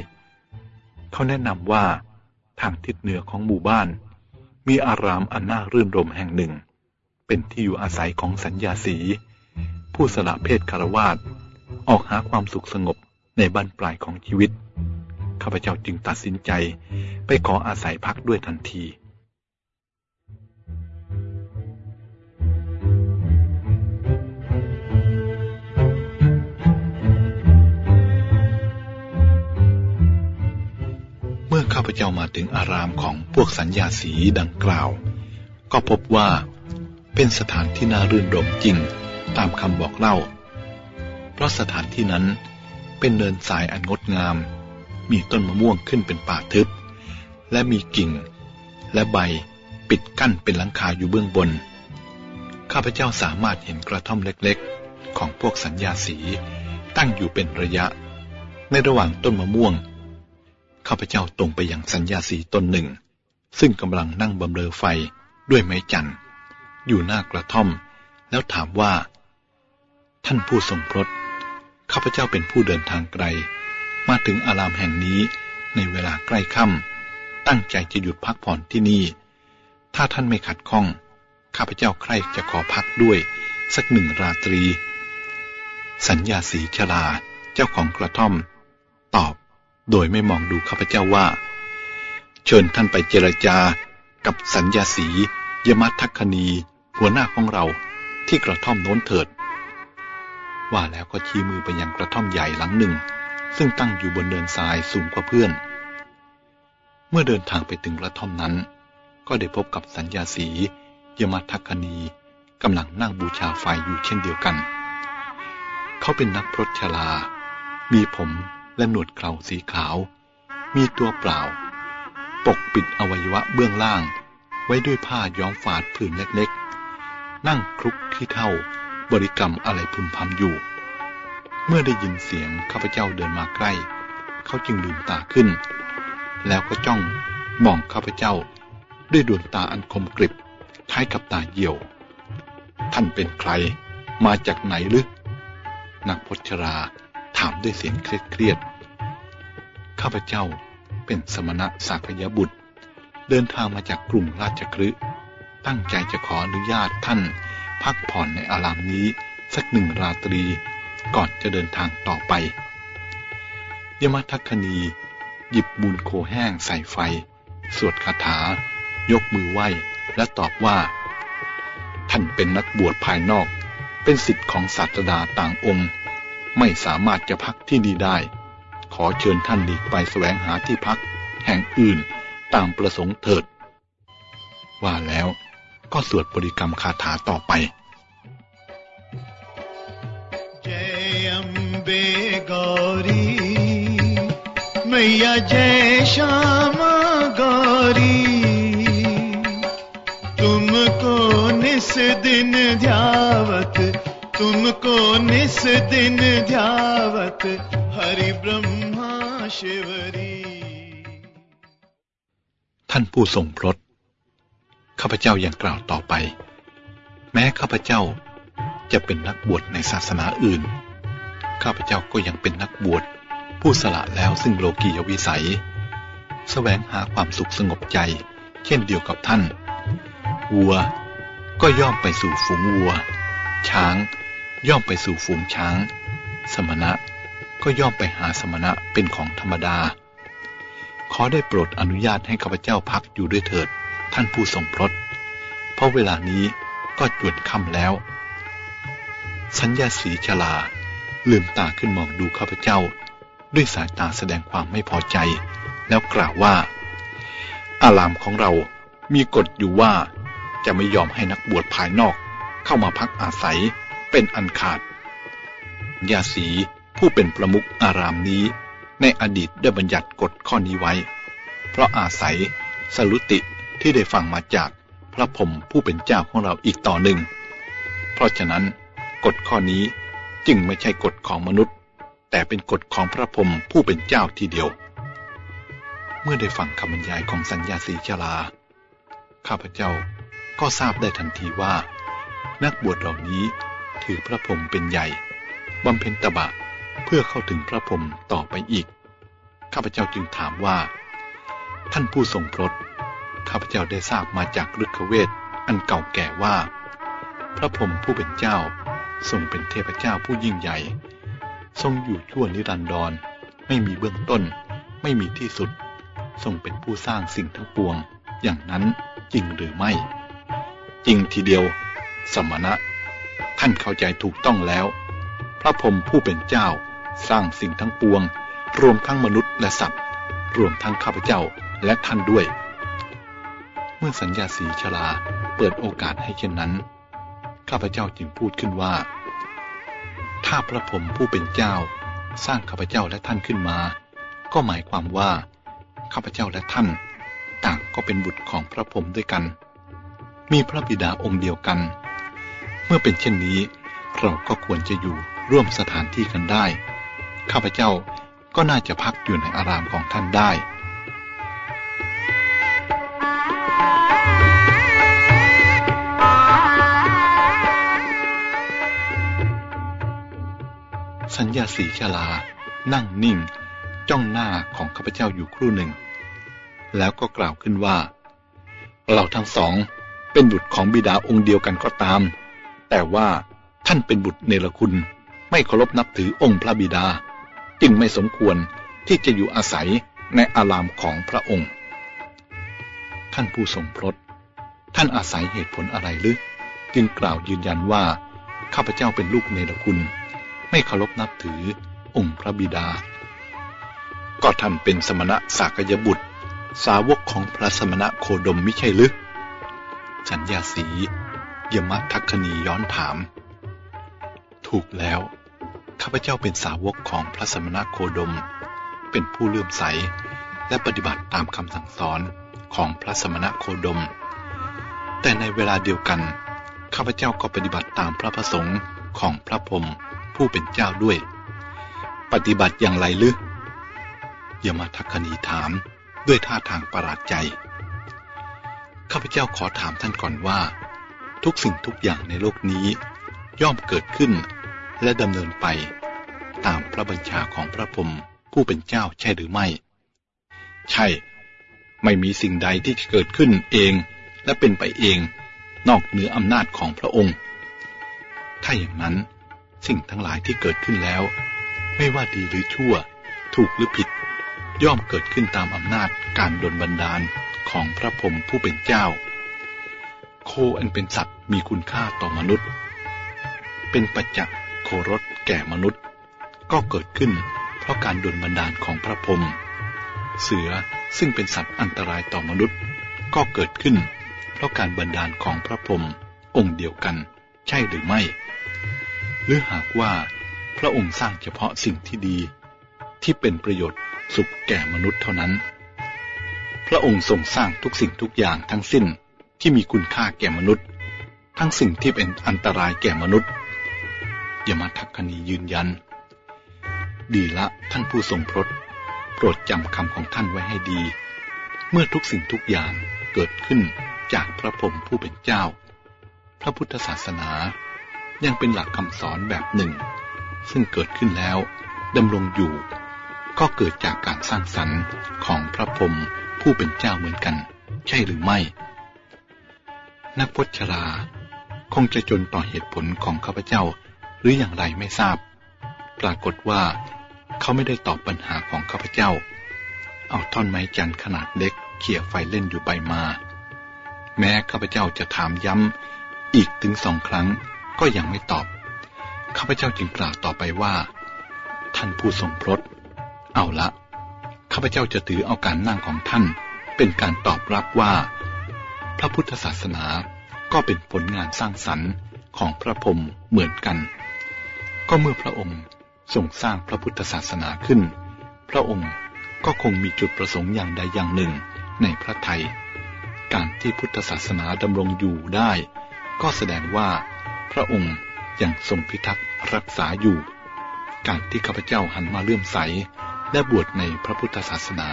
เขาแนะนำว่าทางทิศเหนือของหมู่บ้าน มีอารามอันน่ารื่นรมแห่งหนึ่ง เป็นที่อยู่อาศัยของสัญญาสี ผู้สละเพศคารวาสออกหาความสุขสงบในบ้านปลายของชีวิต ข้าพเจ้าจึงตัดสินใจไปขออาศัยพักด้วยทันที เข้าพเจ้ามาถึงอารามของพวกสัญญาสีดังกล่าว ก็พบว่าเป็นสถานที่น่ารื่นรมจริงตามคำบอกเล่า เพราะสถานที่นั้นเป็นเนินทรายอันงดงาม มีต้นมะม่วงขึ้นเป็นป่าทึบ และมีกิ่ง และใบปิดกั้นเป็นหลังคาอยู่เบื้องบน ข้าพเจ้าสามารถเห็นกระท่อมเล็กๆ ของพวกสัญญาสีตั้งอยู่เป็นระยะ ในระหว่างต้นมะม่วง ข้าพเจ้าตรงไปยังสัญญาสีตนหนึ่ง ซึ่งกำลังนั่งบำเรอไฟด้วยไม้จันทร์อยู่หน้ากระท่อม แล้วถามว่า ท่านผู้ทรงพรตข้าพเจ้าเป็นผู้เดินทางไกล มาถึงอารามแห่งนี้ในเวลาใกล้ค่ำตั้งใจจะหยุดพักผ่อนที่นี่ ถ้าท่านไม่ขัดข้อง ข้าพเจ้าใคร่จะขอพักด้วย สักหนึ่งราตรี สัญญาสีชลาเจ้าของกระท่อม ตอบ โดยไม่มองดูข้าพเจ้าว่า เชิญท่านไปเจรจากับสัญญาสียมัทัคณี หัวหน้าของเราที่กระท่อมโน้นเถิด ว่าแล้วก็ชี้มือไปยังกระท่อมใหญ่หลังหนึ่ง ซึ่งตั้งอยู่บนเนินทรายสูงกว่าเพื่อน เมื่อเดินทางไปถึงกระท่อมนั้น ก็ได้พบกับสัญญาสียมัทัคณีกำลังนั่งบูชาไฟอยู่เช่นเดียวกัน เขาเป็นนักพรตชลา มีผม และหนวดเคราสีขาว มีตัวเปล่า ปกปิดอวัยวะเบื้องล่าง ไว้ด้วยผ้าย้อมฝาดผืนเล็กๆ นั่งคลุกขี้เท่า บริกรรมอะไรพึมพำอยู่ เมื่อได้ยินเสียงข้าพเจ้าเดินมาใกล้ เขาจึงลืมตาขึ้น แล้วก็จ้องมองข้าพเจ้า ด้วยดวงตาอันคมกริบคล้ายกับตาเหี่ยว ท่านเป็นใคร มาจากไหนหรือนักพจรา ถามด้วยเสียงเครียดๆข้าพเจ้าเป็นสมณะสากยบุตร เดินทางมาจากกรุงราชคฤห์ตั้งใจจะขออนุญาตท่าน พักผ่อนในอารามนี้สักหนึ่งราตรี ก่อนจะเดินทางต่อไป ยมทัคคณี หยิบบุญโคแห้งใส่ไฟ สวดคาถา ยกมือไหว้และตอบว่า ท่านเป็นนักบวชภายนอก เป็นสิทธิ์ของศาสดาต่างองค์ ไม่สามารถจะพักที่นี่ได้ ขอเชิญท่านหลีกไปแสวงหาที่พัก แห่งอื่นตามประสงค์เถิด ว่าแล้วก็สวดบริกรรมคาถาต่อไป जय अम्बे गौरी मैया जय श्यामा गौरी तुमको निस दिन ध्यावत तुमको निस दिन ध्यावत हरि ब्रह्मा शिवरी ท่านผู้ทรงพรตข้าพเจ้ายังกล่าวต่อไป แม้ข้าพเจ้าจะเป็นนักบวชในศาสนาอื่น ข้าพเจ้าก็ยังเป็นนักบวชผู้สละแล้วซึ่งโลกียวิสัย แสวงหาความสุขสงบใจ เช่นเดียวกับท่าน วัวก็ย่อมไปสู่ฝูงวัว ช้าง ย่อมไปสู่ฝูงช้าง สมณะก็ย่อมไปหาสมณะเป็นของธรรมดา ขอได้โปรดอนุญาตให้ข้าพเจ้าพักอยู่ด้วยเถิด ท่านผู้ทรงพรตเพราะเวลานี้ก็จวนค่ำแล้ว สัญญาสีชลา ลืมตาขึ้นมองดูข้าพเจ้า ด้วยสายตาแสดงความไม่พอใจ แล้วกล่าวว่า อารามของเรามีกฎอยู่ว่าจะไม่ยอมให้นักบวชภายนอกเข้ามาพักอาศัย เป็นอันขาด ยาสีผู้เป็นประมุขอารามนี้ ในอดีตได้บัญญัติกฎข้อนี้ไว้ เพราะอาศัยสรุติที่ได้ฟังมาจากพระพรหมผู้เป็นเจ้าของเราอีกต่อหนึ่ง เพราะฉะนั้นกฎข้อนี้จึงไม่ใช่กฎของมนุษย์ แต่เป็นกฎของพระพรหมผู้เป็นเจ้าทีเดียว เมื่อได้ฟังคำบรรยายของสัญญาสีชลา ข้าพเจ้าก็ทราบได้ทันทีว่า นักบวชเหล่านี้ ถือพระพรหมเป็นใหญ่บำเพ็ญตบะเพื่อเข้าถึงพระพรหมต่อไปอีก ข้าพเจ้าจึงถามว่า ท่านผู้ทรงพรตข้าพเจ้าได้ทราบมาจากฤกเวทอันเก่าแก่ว่า พระพรหมผู้เป็นเจ้าทรงเป็นเทพเจ้าผู้ยิ่งใหญ่ ทรงอยู่ชั่วนิรันดร ไม่มีเบื้องต้น ไม่มีที่สุด ทรงเป็นผู้สร้างสิ่งทั้งปวง อย่างนั้นจริงหรือไม่ จริงทีเดียว สมณะ ท่านเข้าใจถูกต้องแล้ว พระพรหมผู้เป็นเจ้า สร้างสิ่งทั้งปวง รวมทั้งมนุษย์และสัตว์ รวมทั้งข้าพเจ้าและท่านด้วย เมื่อสัญญาสีชลาเปิดโอกาสให้เช่นนั้น ข้าพเจ้าจึงพูดขึ้นว่า ถ้าพระพรหมผู้เป็นเจ้า สร้างข้าพเจ้าและท่านขึ้นมา ก็หมายความว่า ข้าพเจ้าและท่าน ต่างก็เป็นบุตรของพระพรหมด้วยกัน มีพระบิดาองค์เดียวกัน เมื่อเป็นเช่นนี้ เราก็ควรจะอยู่ร่วมสถานที่กันได้ ข้าพเจ้าก็น่าจะพักอยู่ในอารามของท่านได้สัญญาสีชลา นั่งนิ่ง จ้องหน้าของข้าพเจ้าอยู่ครู่หนึ่ง แล้วก็กล่าวขึ้นว่า เราทั้งสองเป็นบุตรของบิดาองค์เดียวกันก็ตาม แต่ว่าท่านเป็นบุตรเนรคุณ ไม่เคารพนับถือองค์พระบิดา จึงไม่สมควรที่จะอยู่อาศัยในอารามของพระองค์ ท่านผู้ทรงพรตท่านอาศัยเหตุผลอะไรหรือจึงกล่าวยืนยันว่าข้าพเจ้าเป็นลูกเนรคุณ ไม่เคารพนับถือองค์พระบิดา ก็ท่านเป็นสมณะสากยบุตร สาวกของพระสมณะโคดมมิใช่หรือสัญญาสี ยมทักคณีย้อนถาม ถูกแล้ว ข้าพเจ้าเป็นสาวกของพระสมณะโคดม เป็นผู้เลื่อมใส และปฏิบัติตามคำสั่งสอนของพระสมณะโคดม แต่ในเวลาเดียวกัน ข้าพเจ้าก็ปฏิบัติตามพระประสงค์ของพระพรหมผู้เป็นเจ้าด้วย ปฏิบัติอย่างไรลึกยมทักคณีถามด้วยท่าทางประหลาดใจ ข้าพเจ้าขอถามท่านก่อนว่า ทุกสิ่งทุกอย่างในโลกนี้ ย่อมเกิดขึ้น และดำเนินไป ตามพระบัญชาของพระพรหมผู้เป็นเจ้าใช่หรือไม่ ใช่ ไม่มีสิ่งใดที่จะเกิดขึ้นเองและเป็นไปเอง นอกเหนืออำนาจของพระองค์ ถ้าอย่างนั้นสิ่งทั้งหลายที่เกิดขึ้นแล้ว ไม่ว่าดีหรือชั่ว ถูกหรือผิด ย่อมเกิดขึ้นตามอำนาจการดลบันดาลของพระพรหมผู้เป็นเจ้า โคอันเป็นสัตว์มีคุณค่าต่อมนุษย์ เป็นปัจจักโครสแก่มนุษย์ ก็เกิดขึ้นเพราะการดลบันดาลของพระพรหมเสือซึ่งเป็นสัตว์อันตรายต่อมนุษย์ ก็เกิดขึ้น เพราะการบันดาลของพระพรหมองค์เดียวกันใช่หรือไม่ หรือหากว่าพระองค์สร้างเฉพาะสิ่งที่ดี ที่เป็นประโยชน์สุขแก่มนุษย์เท่านั้น พระองค์ทรงสร้างทุกสิ่งทุกอย่างทั้งสิ้น ที่มีคุณค่าแก่มนุษย์ ทั้งสิ่งที่เป็นอันตรายแก่มนุษย์ยมาทักคณียืนยัน ดีละท่านผู้ทรงพรตโปรดจำคำของท่านไว้ให้ดี เมื่อทุกสิ่งทุกอย่างเกิดขึ้นจากพระพรหมผู้เป็นเจ้า พระพุทธศาสนายังเป็นหลักคำสอนแบบหนึ่ง ซึ่งเกิดขึ้นแล้วดำรงอยู่ ก็เกิดจากการสร้างสรรค์ของพระพรหมผู้เป็นเจ้าเหมือนกัน ใช่หรือไม่ นักพจรา คงจะจนต่อเหตุผลของข้าพเจ้าหรืออย่างไรไม่ทราบ ปรากฏว่าเขาไม่ได้ตอบปัญหาของข้าพเจ้า เอาท่อนไม้จันขนาดเล็กเขี่ยไฟเล่นอยู่ไปมา แม้ข้าพเจ้าจะถามย้ำอีกถึงสองครั้งก็ยังไม่ตอบ ข้าพเจ้าจึงกล่าวต่อไปว่า ท่านผู้ทรงพรตเอาละข้าพเจ้าจะถือเอาการนั่งของท่าน เป็นการตอบรับว่า พระพุทธศาสนาก็เป็นผลงานสร้างสรรค์ของพระพรหมเหมือนกัน ก็เมื่อพระองค์ทรงสร้างพระพุทธศาสนาขึ้น พระองค์ก็คงมีจุดประสงค์อย่างใดอย่างหนึ่งในพระไทย การที่พุทธศาสนาดำรงอยู่ได้ ก็แสดงว่า พระองค์ยังทรงพิทักษ์รักษาอยู่ การที่ข้าพเจ้าหันมาเลื่อมใสและบวชในพระพุทธศาสนา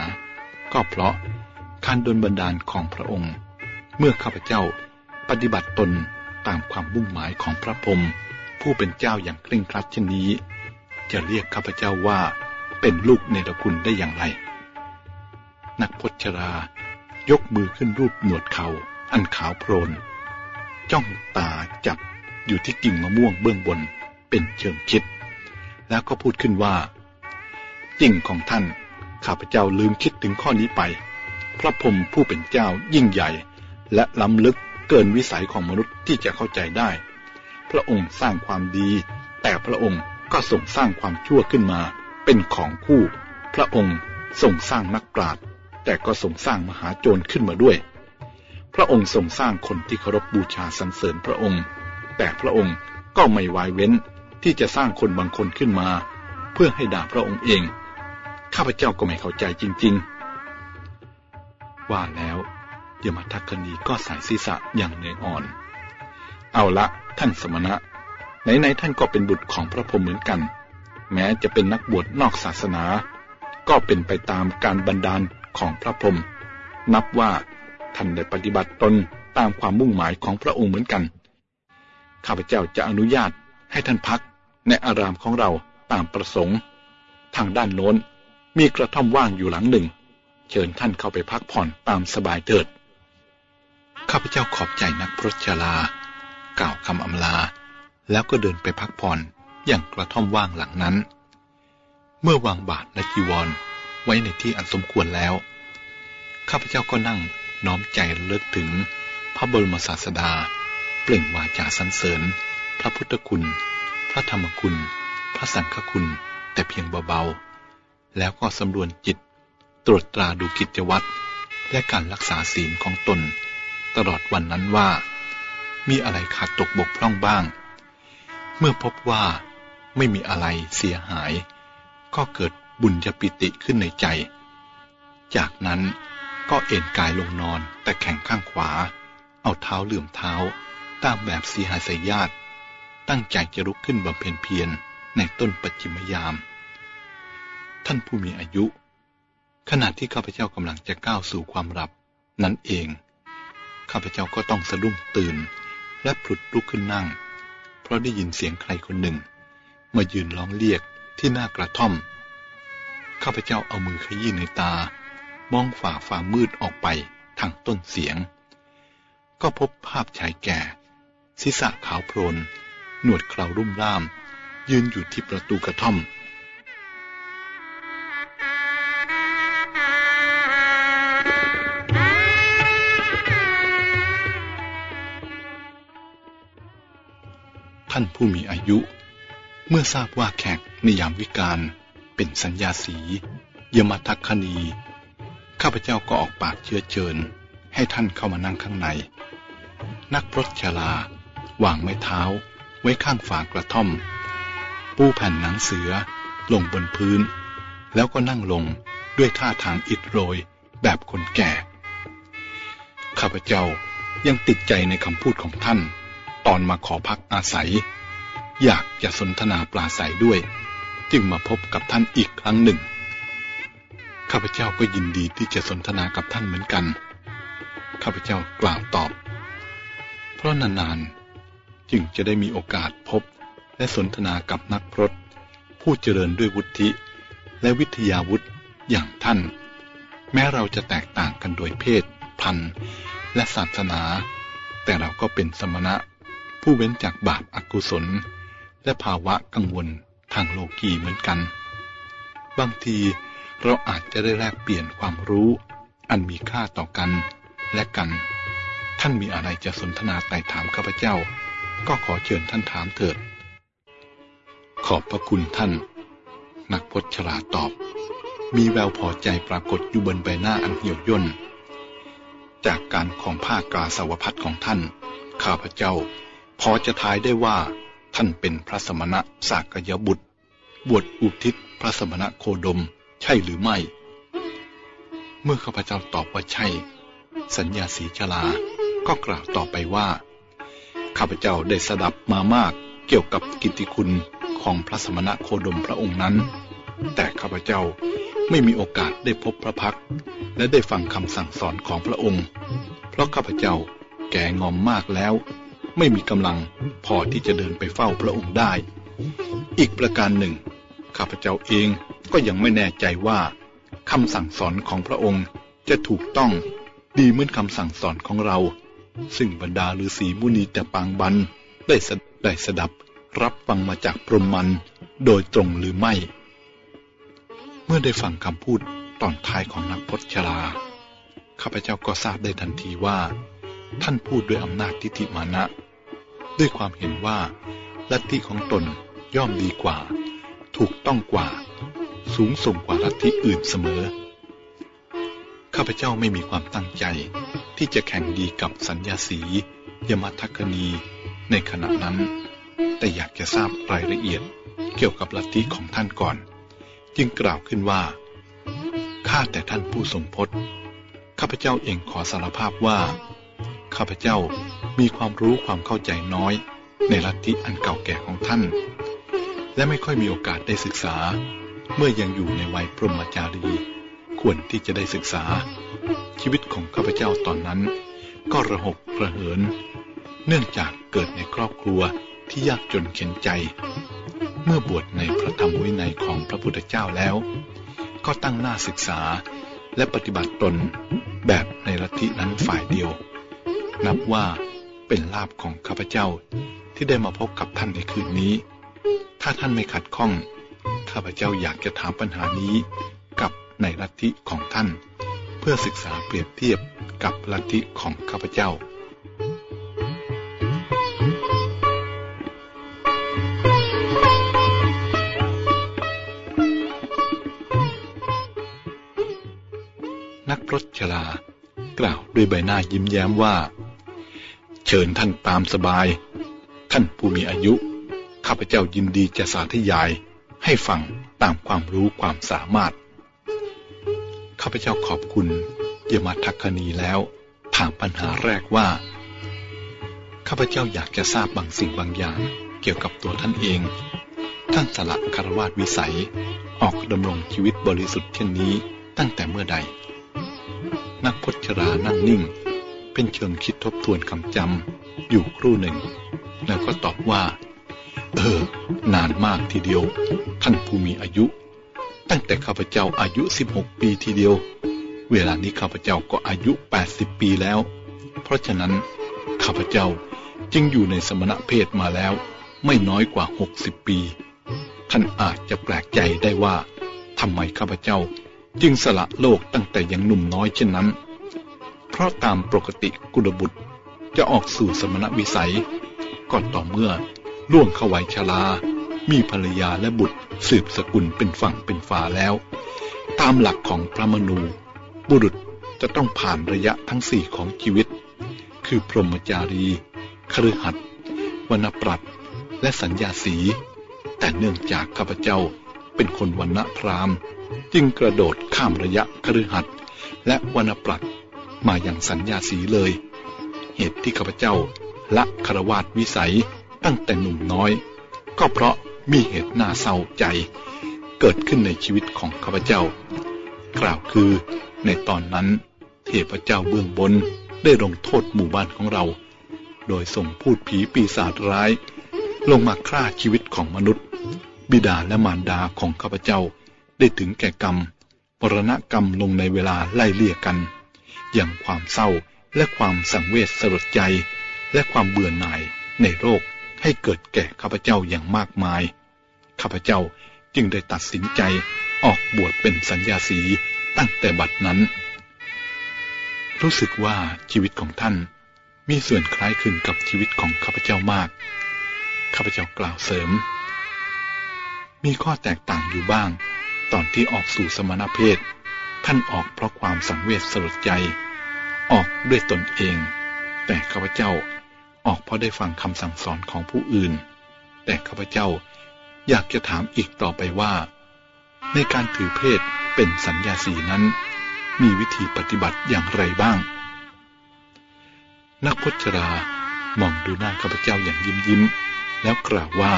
ก็เพราะการดลบันดาลของพระองค์ เมื่อข้าพเจ้าปฏิบัติตนตามความมุ่งหมายของพระพรหมผู้เป็นเจ้าอย่างเคร่งครัดเช่นนี้ จะเรียกข้าพเจ้าว่าเป็นลูกเนรคุณได้อย่างไร นักพจรายกมือขึ้นรูปหนวดเขาอันขาวโพลนจ้องตาจับอยู่ที่กิ่งมะม่วงเบื้องบนเป็นเชิงคิด แล้วก็พูดขึ้นว่า จริงของท่าน ข้าพเจ้าลืมคิดถึงข้อนี้ไป พระพรหมผู้เป็นเจ้ายิ่งใหญ่ และล้ำลึกเกินวิสัยของมนุษย์ที่จะเข้าใจได้ พระองค์สร้างความดี แต่พระองค์ก็ส่งสร้างความชั่วขึ้นมา เป็นของคู่ พระองค์ทรงสร้างนักปราชญ์แต่ก็ทรงสร้างมหาโจรขึ้นมาด้วย พระองค์ทรงสร้างคนที่เคารพบบูชาสรรเสริญพระองค์ แต่พระองค์ก็ไม่วายเว้นที่จะสร้างคนบางคนขึ้นมา เพื่อให้ด่าพระองค์เอง ข้าพเจ้าก็ไม่เข้าใจจริง ๆ ว่าแล้ว ยมทักคณีก็สายศีรษะอย่างเหนื่อยอ่อน เอาละท่านสมณะ ไหนๆท่านก็เป็นบุตรของพระพรหมเหมือนกัน แม้จะเป็นนักบวชนอกศาสนา ก็เป็นไปตามการบันดาลของพระพรหมนับว่าท่านได้ปฏิบัติตนตามความมุ่งหมายของพระองค์เหมือนกัน ข้าพเจ้าจะอนุญาตให้ท่านพักในอารามของเราตามประสงค์ ทางด้านโน้นมีกระท่อมว่างอยู่หลังหนึ่ง เชิญท่านเข้าไปพักผ่อนตามสบายเถิด ข้าพเจ้าขอบใจนักพรชลา กล่าวคำอำลา แล้วก็เดินไปพักผ่อนอย่างกระท่อมว่างหลังนั้น เมื่อวางบาทและจีวรไว้ในที่อันสมควรแล้ว ข้าพเจ้าก็นั่งน้อมใจเลิกถึงพระบรมศาสดา เปล่งวาจาสรรเสริญ พระพุทธคุณ พระธรรมคุณ พระสังฆคุณแต่เพียงเบาๆ แล้วก็สำรวจจิต ตรวจตราดูกิจวัตรและการรักษาศีลของตน ตลอดวันนั้นว่า มีอะไรขาดตกบกพร่องบ้าง เมื่อพบว่าไม่มีอะไรเสียหาย ก็เกิดบุญญปิติขึ้นในใจ จากนั้นก็เอนกายลงนอนแต่แข่งข้างขวา เอาเท้าเหลื่อมเท้า ตามแบบสีหาสยาตตั้งใจจะลุกขึ้นบำเพ็ญเพียรในต้นปัจจิมยาม ท่านผู้มีอายุ ขณะที่ข้าพเจ้ากำลังจะก้าวสู่ความหลับ นั้นเอง ข้าพเจ้าก็ต้องสะดุ้งตื่น และพลุดลุกขึ้นนั่ง เพราะได้ยินเสียงใครคนหนึ่ง มายืนร้องเรียกที่หน้ากระท่อม ข้าพเจ้าเอามือขยี้ในตา มองฝ่าฝ่ามืดออกไปทางต้นเสียง ก็พบภาพชายแก่ ศีรษะขาวโพลนหนวดเครารุ่มร่าม ยืนอยู่ที่ประตูกระท่อมานผู้มีอายุ เมื่อทราบว่าแขกในยามวิการเป็นสัญญาสียมทักคณี ข้าพเจ้าก็ออกปากเชื้อเชิญ ให้ท่านเข้ามานั่งข้างใน นักพรตชลาวางไม้เท้า ไว้ข้างฝากระท่อม ปูแผ่นหนังเสือ ลงบนพื้น แล้วก็นั่งลงด้วยท่าทางอิดโรยแบบคนแก่ ข้าพเจ้ายังติดใจในคำพูดของท่าน ตอนมาขอพักอาศัย อยากจะสนทนาปลาใสด้วย จึงมาพบกับท่านอีกครั้งหนึ่ง ข้าพเจ้าก็ยินดีที่จะสนทนากับท่านเหมือนกัน ข้าพเจ้ากล่าวตอบ เพราะนานๆ จึงจะได้มีโอกาสพบและสนทนากับนักพรตผู้เจริญด้วยวุฒิและวิทยาวุฒิอย่างท่าน แม้เราจะแตกต่างกันโดยเพศ พันธุ์ และศาสนา แต่เราก็เป็นสมณะ ผู้เว้นจากบาปอากุศล และภาวะกังวลทางโลกีเหมือนกัน บางทีเราอาจจะได้แลกเปลี่ยนความรู้ อันมีค่าต่อกันและกัน ท่านมีอะไรจะสนทนาไต่ถามข้าพเจ้า ก็ขอเชิญท่านถามเถิด ขอบพระคุณท่าน นักพจน์ฉลาดตอบ มีแววพอใจปรากฏอยู่บนใบหน้าอันเหี่ยวย่น จากการของผ้ากาสาวพัดของท่าน ข้าพเจ้า พอจะทายได้ว่า ท่านเป็นพระสมณะสากยบุตร บวชอุทิศพระสมณะโคดม ใช่หรือไม่ เมื่อข้าพเจ้าตอบว่าใช่ สัญญาสีชลา ก็กล่าวต่อไปว่า ข้าพเจ้าได้สดับมามากเกี่ยวกับกิตติคุณของพระสมณะโคดมพระองค์นั้น แต่ข้าพเจ้าไม่มีโอกาสได้พบพระพัก และได้ฟังคำสั่งสอนของพระองค์ เพราะข้าพเจ้าแก่งอมมากแล้ว ไม่มีกำลังพอที่จะเดินไปเฝ้าพระองค์ได้ อีกประการหนึ่ง ข้าพเจ้าเองก็ยังไม่แน่ใจว่าคำสั่งสอนของพระองค์จะถูกต้องดีเหมือนคำสั่งสอนของเรา ซึ่งบรรดาฤาษีมุนีแต่ปางบันได้สได้สดับรับฟังมาจากพรหมมันโดยตรงหรือไม่ เมื่อได้ฟังคำพูดตอนท้ายของนักพจชราข้าพเจ้าก็ทราบได้ทันทีว่า ท่านพูดด้วยอำนาจทิฏฐิมานะ ด้วยความเห็นว่า ลัทธิของตนย่อมดีกว่า ถูกต้องกว่า สูงส่งกว่าลัทธิอื่นเสมอ ข้าพเจ้าไม่มีความตั้งใจ ที่จะแข่งดีกับสัญญาสียมทัคณีในขณะนั้น แต่อยากจะทราบรายละเอียดเกี่ยวกับลัทธิของท่านก่อน จึงกล่าวขึ้นว่า ข้าแต่ท่านผู้ทรงพจน์ ข้าพเจ้าเองขอสารภาพว่า ข้าพเจ้ามีความรู้ความเข้าใจน้อย ในลัทธิอันเก่าแก่ของท่าน และไม่ค่อยมีโอกาสได้ศึกษา เมื่อยังอยู่ในวัยพรหมจารี ควรที่จะได้ศึกษา ชีวิตของข้าพเจ้าตอนนั้น ก็ระหกระเหิน เนื่องจากเกิดในครอบครัวที่ยากจนเข็นใจ เมื่อบวชในพระธรรมวินัยของพระพุทธเจ้าแล้ว ก็ตั้งหน้าศึกษาและปฏิบัติตนแบบในลัทธินั้นฝ่ายเดียว นับว่าเป็นลาภของข้าพเจ้าที่ได้มาพบกับท่านในคืนนี้ ถ้าท่านไม่ขัดข้อง ข้าพเจ้าอยากจะถามปัญหานี้กับในลัทธิของท่าน เพื่อศึกษาเปรียบเทียบกับลัทธิของข้าพเจ้านักพรตชลากล่าวด้วยใบหน้ายิ้มแย้มว่า เชิญท่านตามสบาย ท่านผู้มีอายุ ข้าพเจ้ายินดีจะสาธยายให้ฟังตามความรู้ความสามารถ ข้าพเจ้าขอบคุณเยมาทักคณีแล้ว ถามปัญหาแรกว่า ข้าพเจ้าอยากจะทราบบางสิ่งบางอย่างเกี่ยวกับตัวท่านเอง ท่านสละคารวาสวิสัย ออกดำรงชีวิตบริสุทธิ์เช่นนี้ตั้งแต่เมื่อใด นักพจรานั่งนิ่ง เป็นเชิงคิดทบทวนคำจำอยู่ครู่หนึ่ง แล้วก็ตอบว่า เออ นานมากทีเดียว ท่านผู้มีอายุ ตั้งแต่ข้าพเจ้าอายุ 16 ปีทีเดียว เวลานี้ข้าพเจ้าก็อายุ 80 ปีแล้ว เพราะฉะนั้นข้าพเจ้าจึงอยู่ในสมณะเพศมาแล้ว ไม่น้อยกว่า 60 ปี ท่านอาจจะแปลกใจได้ว่าทำไมข้าพเจ้า จึงสละโลกตั้งแต่ยังหนุ่มน้อยเช่นนั้น เพราะตามปกติกุลบุตรจะออกสู่สมณวิสัยก่อนต่อเมื่อล่วงเข้าวัยชรามีภรรยาและบุตรสืบสกุลเป็นฝั่งเป็นฝาแล้ว ตามหลักของพระมนู บุรุษจะต้องผ่านระยะทั้งสี่ของชีวิต คือพรหมจารี คฤหัสถ์วรรณปรัตและสัญญาสี แต่เนื่องจากข้าพเจ้าเป็นคนวรรณพราม จึงกระโดดข้ามระยะคฤหัสถ์และวรรณปรัต มาอย่างสัญญาสีเลย เหตุที่ข้าพเจ้าละคารวาสวิสัยตั้งแต่หนุ่มน้อย ก็เพราะมีเหตุน่าเศร้าใจ เกิดขึ้นในชีวิตของข้าพเจ้า กล่าวคือในตอนนั้น เทพเจ้าเบื้องบนได้ลงโทษหมู่บ้านของเรา โดยส่งพูดผีปีศาจร้าย ลงมาฆ่าชีวิตของมนุษย์ บิดาและมารดาของข้าพเจ้า ได้ถึงแก่กรรมมรณกรรมลงในเวลาไล่เลี่ยกัน อย่างความเศร้าและความสังเวชสลดใจ และความเบื่อหน่ายในโรคให้เกิดแก่ข้าพเจ้าอย่างมากมาย ข้าพเจ้าจึงได้ตัดสินใจออกบวชเป็นสัญญาสีตั้งแต่บัดนั้น รู้สึกว่าชีวิตของท่านมีส่วนคล้ายคลึงกับชีวิตของข้าพเจ้ามาก ข้าพเจ้ากล่าวเสริม มีข้อแตกต่างอยู่บ้าง ตอนที่ออกสู่สมณเพศ ท่านออกเพราะความสังเวชสลดใจ ออกด้วยตนเอง แต่ข้าพเจ้าออกเพราะได้ฟังคำสั่งสอนของผู้อื่น แต่ข้าพเจ้าอยากจะถามอีกต่อไปว่า ในการถือเพศเป็นสัญญาสีนั้น มีวิธีปฏิบัติอย่างไรบ้าง นักพจรามองดูหน้าข้าพเจ้าอย่างยิ้มยิ้ม แล้วกล่าวว่า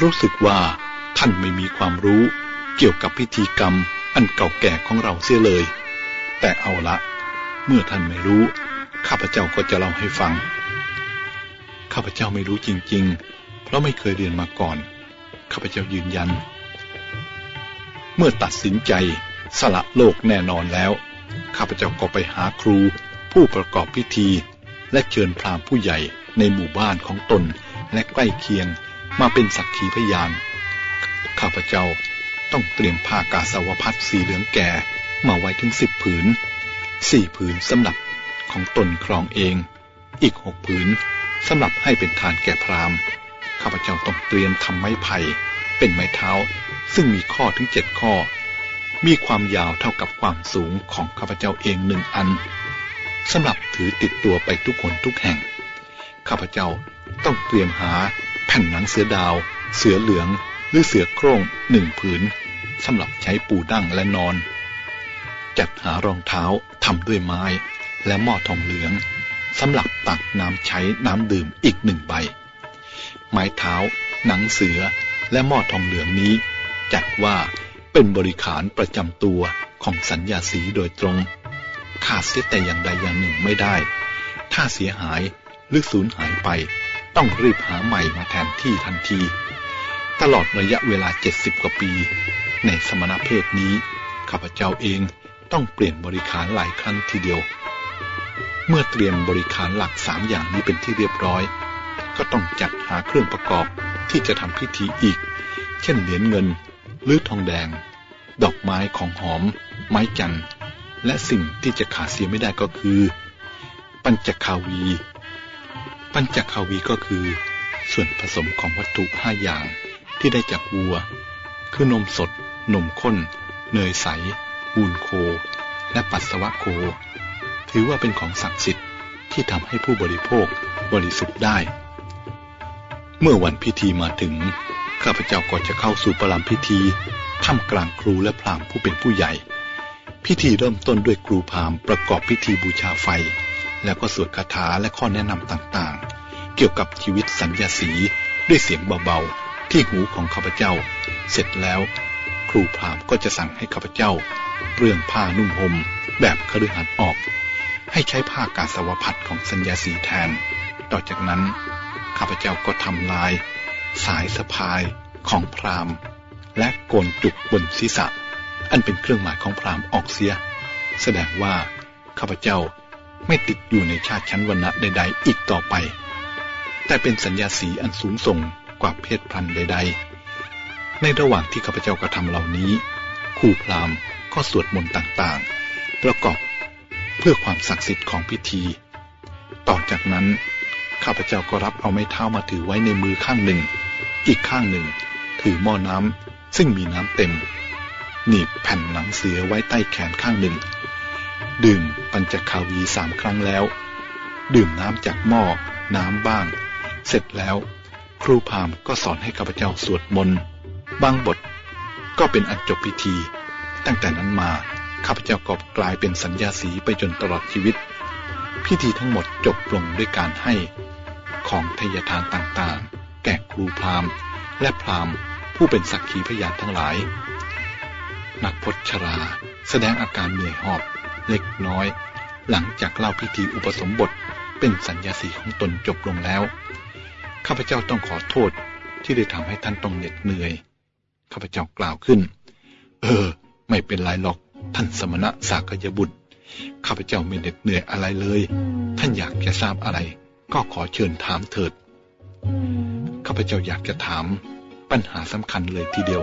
รู้สึกว่าท่านไม่มีความรู้เกี่ยวกับพิธีกรรม อันเก่าแก่ของเราเสียเลย แต่เอาละ เมื่อท่านไม่รู้ ข้าพเจ้าก็จะเล่าให้ฟัง ข้าพเจ้าไม่รู้จริง ๆ เพราะไม่เคยเรียนมาก่อน ข้าพเจ้ายืนยัน เมื่อตัดสินใจสละโลกแน่นอนแล้ว ข้าพเจ้าก็ไปหาครู ผู้ประกอบพิธี และเชิญพราหมณ์ผู้ใหญ่ในหมู่บ้านของตนและใกล้เคียงมาเป็นสักขีพยาน ข้าพเจ้า ต้องเตรียมผ้ากาสาวพัดสีเหลืองแก่มาไว้ถึงสิบผืนสี่ผืนสำหรับของตนครองเอง อีกหกผืนสำหรับให้เป็นทานแก่พราหมณ์ข้าพเจ้าต้องเตรียมทำไม้ไผ่เป็นไม้เท้า ซึ่งมีข้อถึงเจ็ดข้อ มีความยาวเท่ากับความสูงของข้าพเจ้าเองหนึ่งอันสำหรับถือติดตัวไปทุกคนทุกแห่ง ข้าพเจ้าต้องเตรียมหาแผ่นหนังเสือดาว เสือเหลือง หรือเสือโคร่งหนึ่งผืน สำหรับใช้ปูดั้งและนอน จัดหารองเท้าทำด้วยไม้และหม้อทองเหลืองสำหรับตักน้ำใช้น้ำดื่มอีกหนึ่งใบ ไม้เท้า หนังเสือและหม้อทองเหลืองนี้ จัดว่าเป็นบริขารประจำตัวของสัญญาสีโดยตรง ขาดเสียแต่อย่างใดอย่างหนึ่งไม่ได้ ถ้าเสียหายหรือสูญหายไป ต้องรีบหาใหม่มาแทนที่ทันที ตลอดระยะเวลาเจ็ดสิบกว่าปี ในสมณเพศนี้ ข้าพเจ้าเองต้องเปลี่ยนบริขารหลายครั้งทีเดียว เมื่อเตรียมบริการหลักสามอย่างนี้เป็นที่เรียบร้อย ก็ต้องจัดหาเครื่องประกอบที่จะทำพิธีอีก เช่นเหรียญเงิน หรือทองแดง ดอกไม้ของหอม ไม้จันทร์ และสิ่งที่จะขาดเสียไม่ได้ก็คือ ปัญจคาวี ปัญจคาวีก็คือ ส่วนผสมของวัตถุห้าอย่างที่ได้จากวัว คือนมสด นมข้น เนยใสอูนโค และปัสสาวะโค ถือว่าเป็นของศักดิ์สิทธิ์ที่ทำให้ผู้บริโภคบริสุทธิ์ได้ เมื่อวันพิธีมาถึง ข้าพเจ้าก็จะเข้าสู่ประลำพิธีท่ามกลางครูและพราหมณ์ผู้เป็นผู้ใหญ่ พิธีเริ่มต้นด้วยครูพราหมณ์ประกอบพิธีบูชาไฟ แล้วก็สวดคาถาและข้อแนะนำต่างๆ เกี่ยวกับชีวิตสัญญาสีด้วยเสียงเบาๆ ที่หูของข้าพเจ้า เสร็จแล้ว รูพราหมณ์ก็จะสั่งให้ข้าพเจ้า เปลืองผ้านุ่มห่มแบบคฤหัสถ์ออก ให้ใช้ผ้ากาสาวพัดของสัญญาสีแทน ต่อจากนั้นข้าพเจ้าก็ทำลาย สายสะพายของพราหมณ์ และโกนจุกบนศีรษะ อันเป็นเครื่องหมายของพราหมณ์ออกเสีย แสดงว่าข้าพเจ้าไม่ติดอยู่ในชาติชั้นวรรณะใด ๆ อีกต่อไป แต่เป็นสัญญาสีอันสูงส่งกว่าเพศพันธุ์ใด ๆ ในระหว่างที่ข้าพเจ้ากระทำเหล่านี้ครูพราหมณ์ก็สวดมนต์ต่างๆ ประกอบเพื่อความศักดิ์สิทธิ์ของพิธี ต่อจากนั้นข้าพเจ้าก็รับเอาไม้เท้ามาถือไว้ในมือข้างหนึ่ง อีกข้างหนึ่ง ถือหม้อน้ำซึ่งมีน้ำเต็มหนีบแผ่นหนังเสือไว้ใต้แขนข้างหนึ่ง ดื่มปัญจคาวีสามครั้งแล้ว ดื่มน้ำจากหม้อน้ำบ้าง เสร็จแล้ว ครูพามก็สอนให้ข้าพเจ้าสวดมนต์ บางบทก็เป็นอันจบพิธี ตั้งแต่นั้นมาข้าพเจ้าก็กลายเป็นสัญญาสีไปจนตลอดชีวิต พิธีทั้งหมดจบลงด้วยการให้ของทยทานต่างๆ แก่ครูพราหมณ์ และพราหมณ์ผู้เป็นสักขีพยานทั้งหลาย นักพจชรา แสดงอาการเหนื่อยหอบเล็กน้อย หลังจากเล่าพิธีอุปสมบทเป็นสัญญาสีของตนจบลงแล้ว ข้าพเจ้าต้องขอโทษที่ได้ทำให้ท่านต้องเหน็ดเหนื่อย ข้าพเจ้ากล่าวขึ้น เออ ไม่เป็นไรหรอกท่านสมณะสากยบุตร ข้าพเจ้าไม่เหน็ดเหนื่อยอะไรเลย ท่านอยากจะทราบอะไร ก็ขอเชิญถามเถิด ข้าพเจ้าอยากจะถาม ปัญหาสำคัญเลยทีเดียว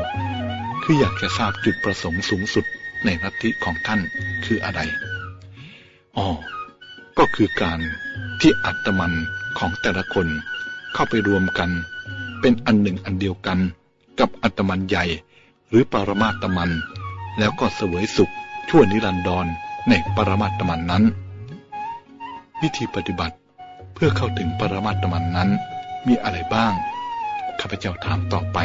คืออยากจะทราบจุดประสงค์สูงสุดในนัตติของท่านคืออะไร อ๋อ ก็คือการที่อัตมันของแต่ละคนเข้าไปรวมกัน เป็นอันหนึ่งอันเดียวกัน กับอัตมันใหญ่ หรือปรมาตมัน แล้วก็เสวยสุข ชั่วนิรันดรในปรมาตมันนั้น วิธีปฏิบัติเพื่อเข้าถึงปรมาตมันนั้นมีอะไรบ้าง ข้าพเจ้าถามต่อไป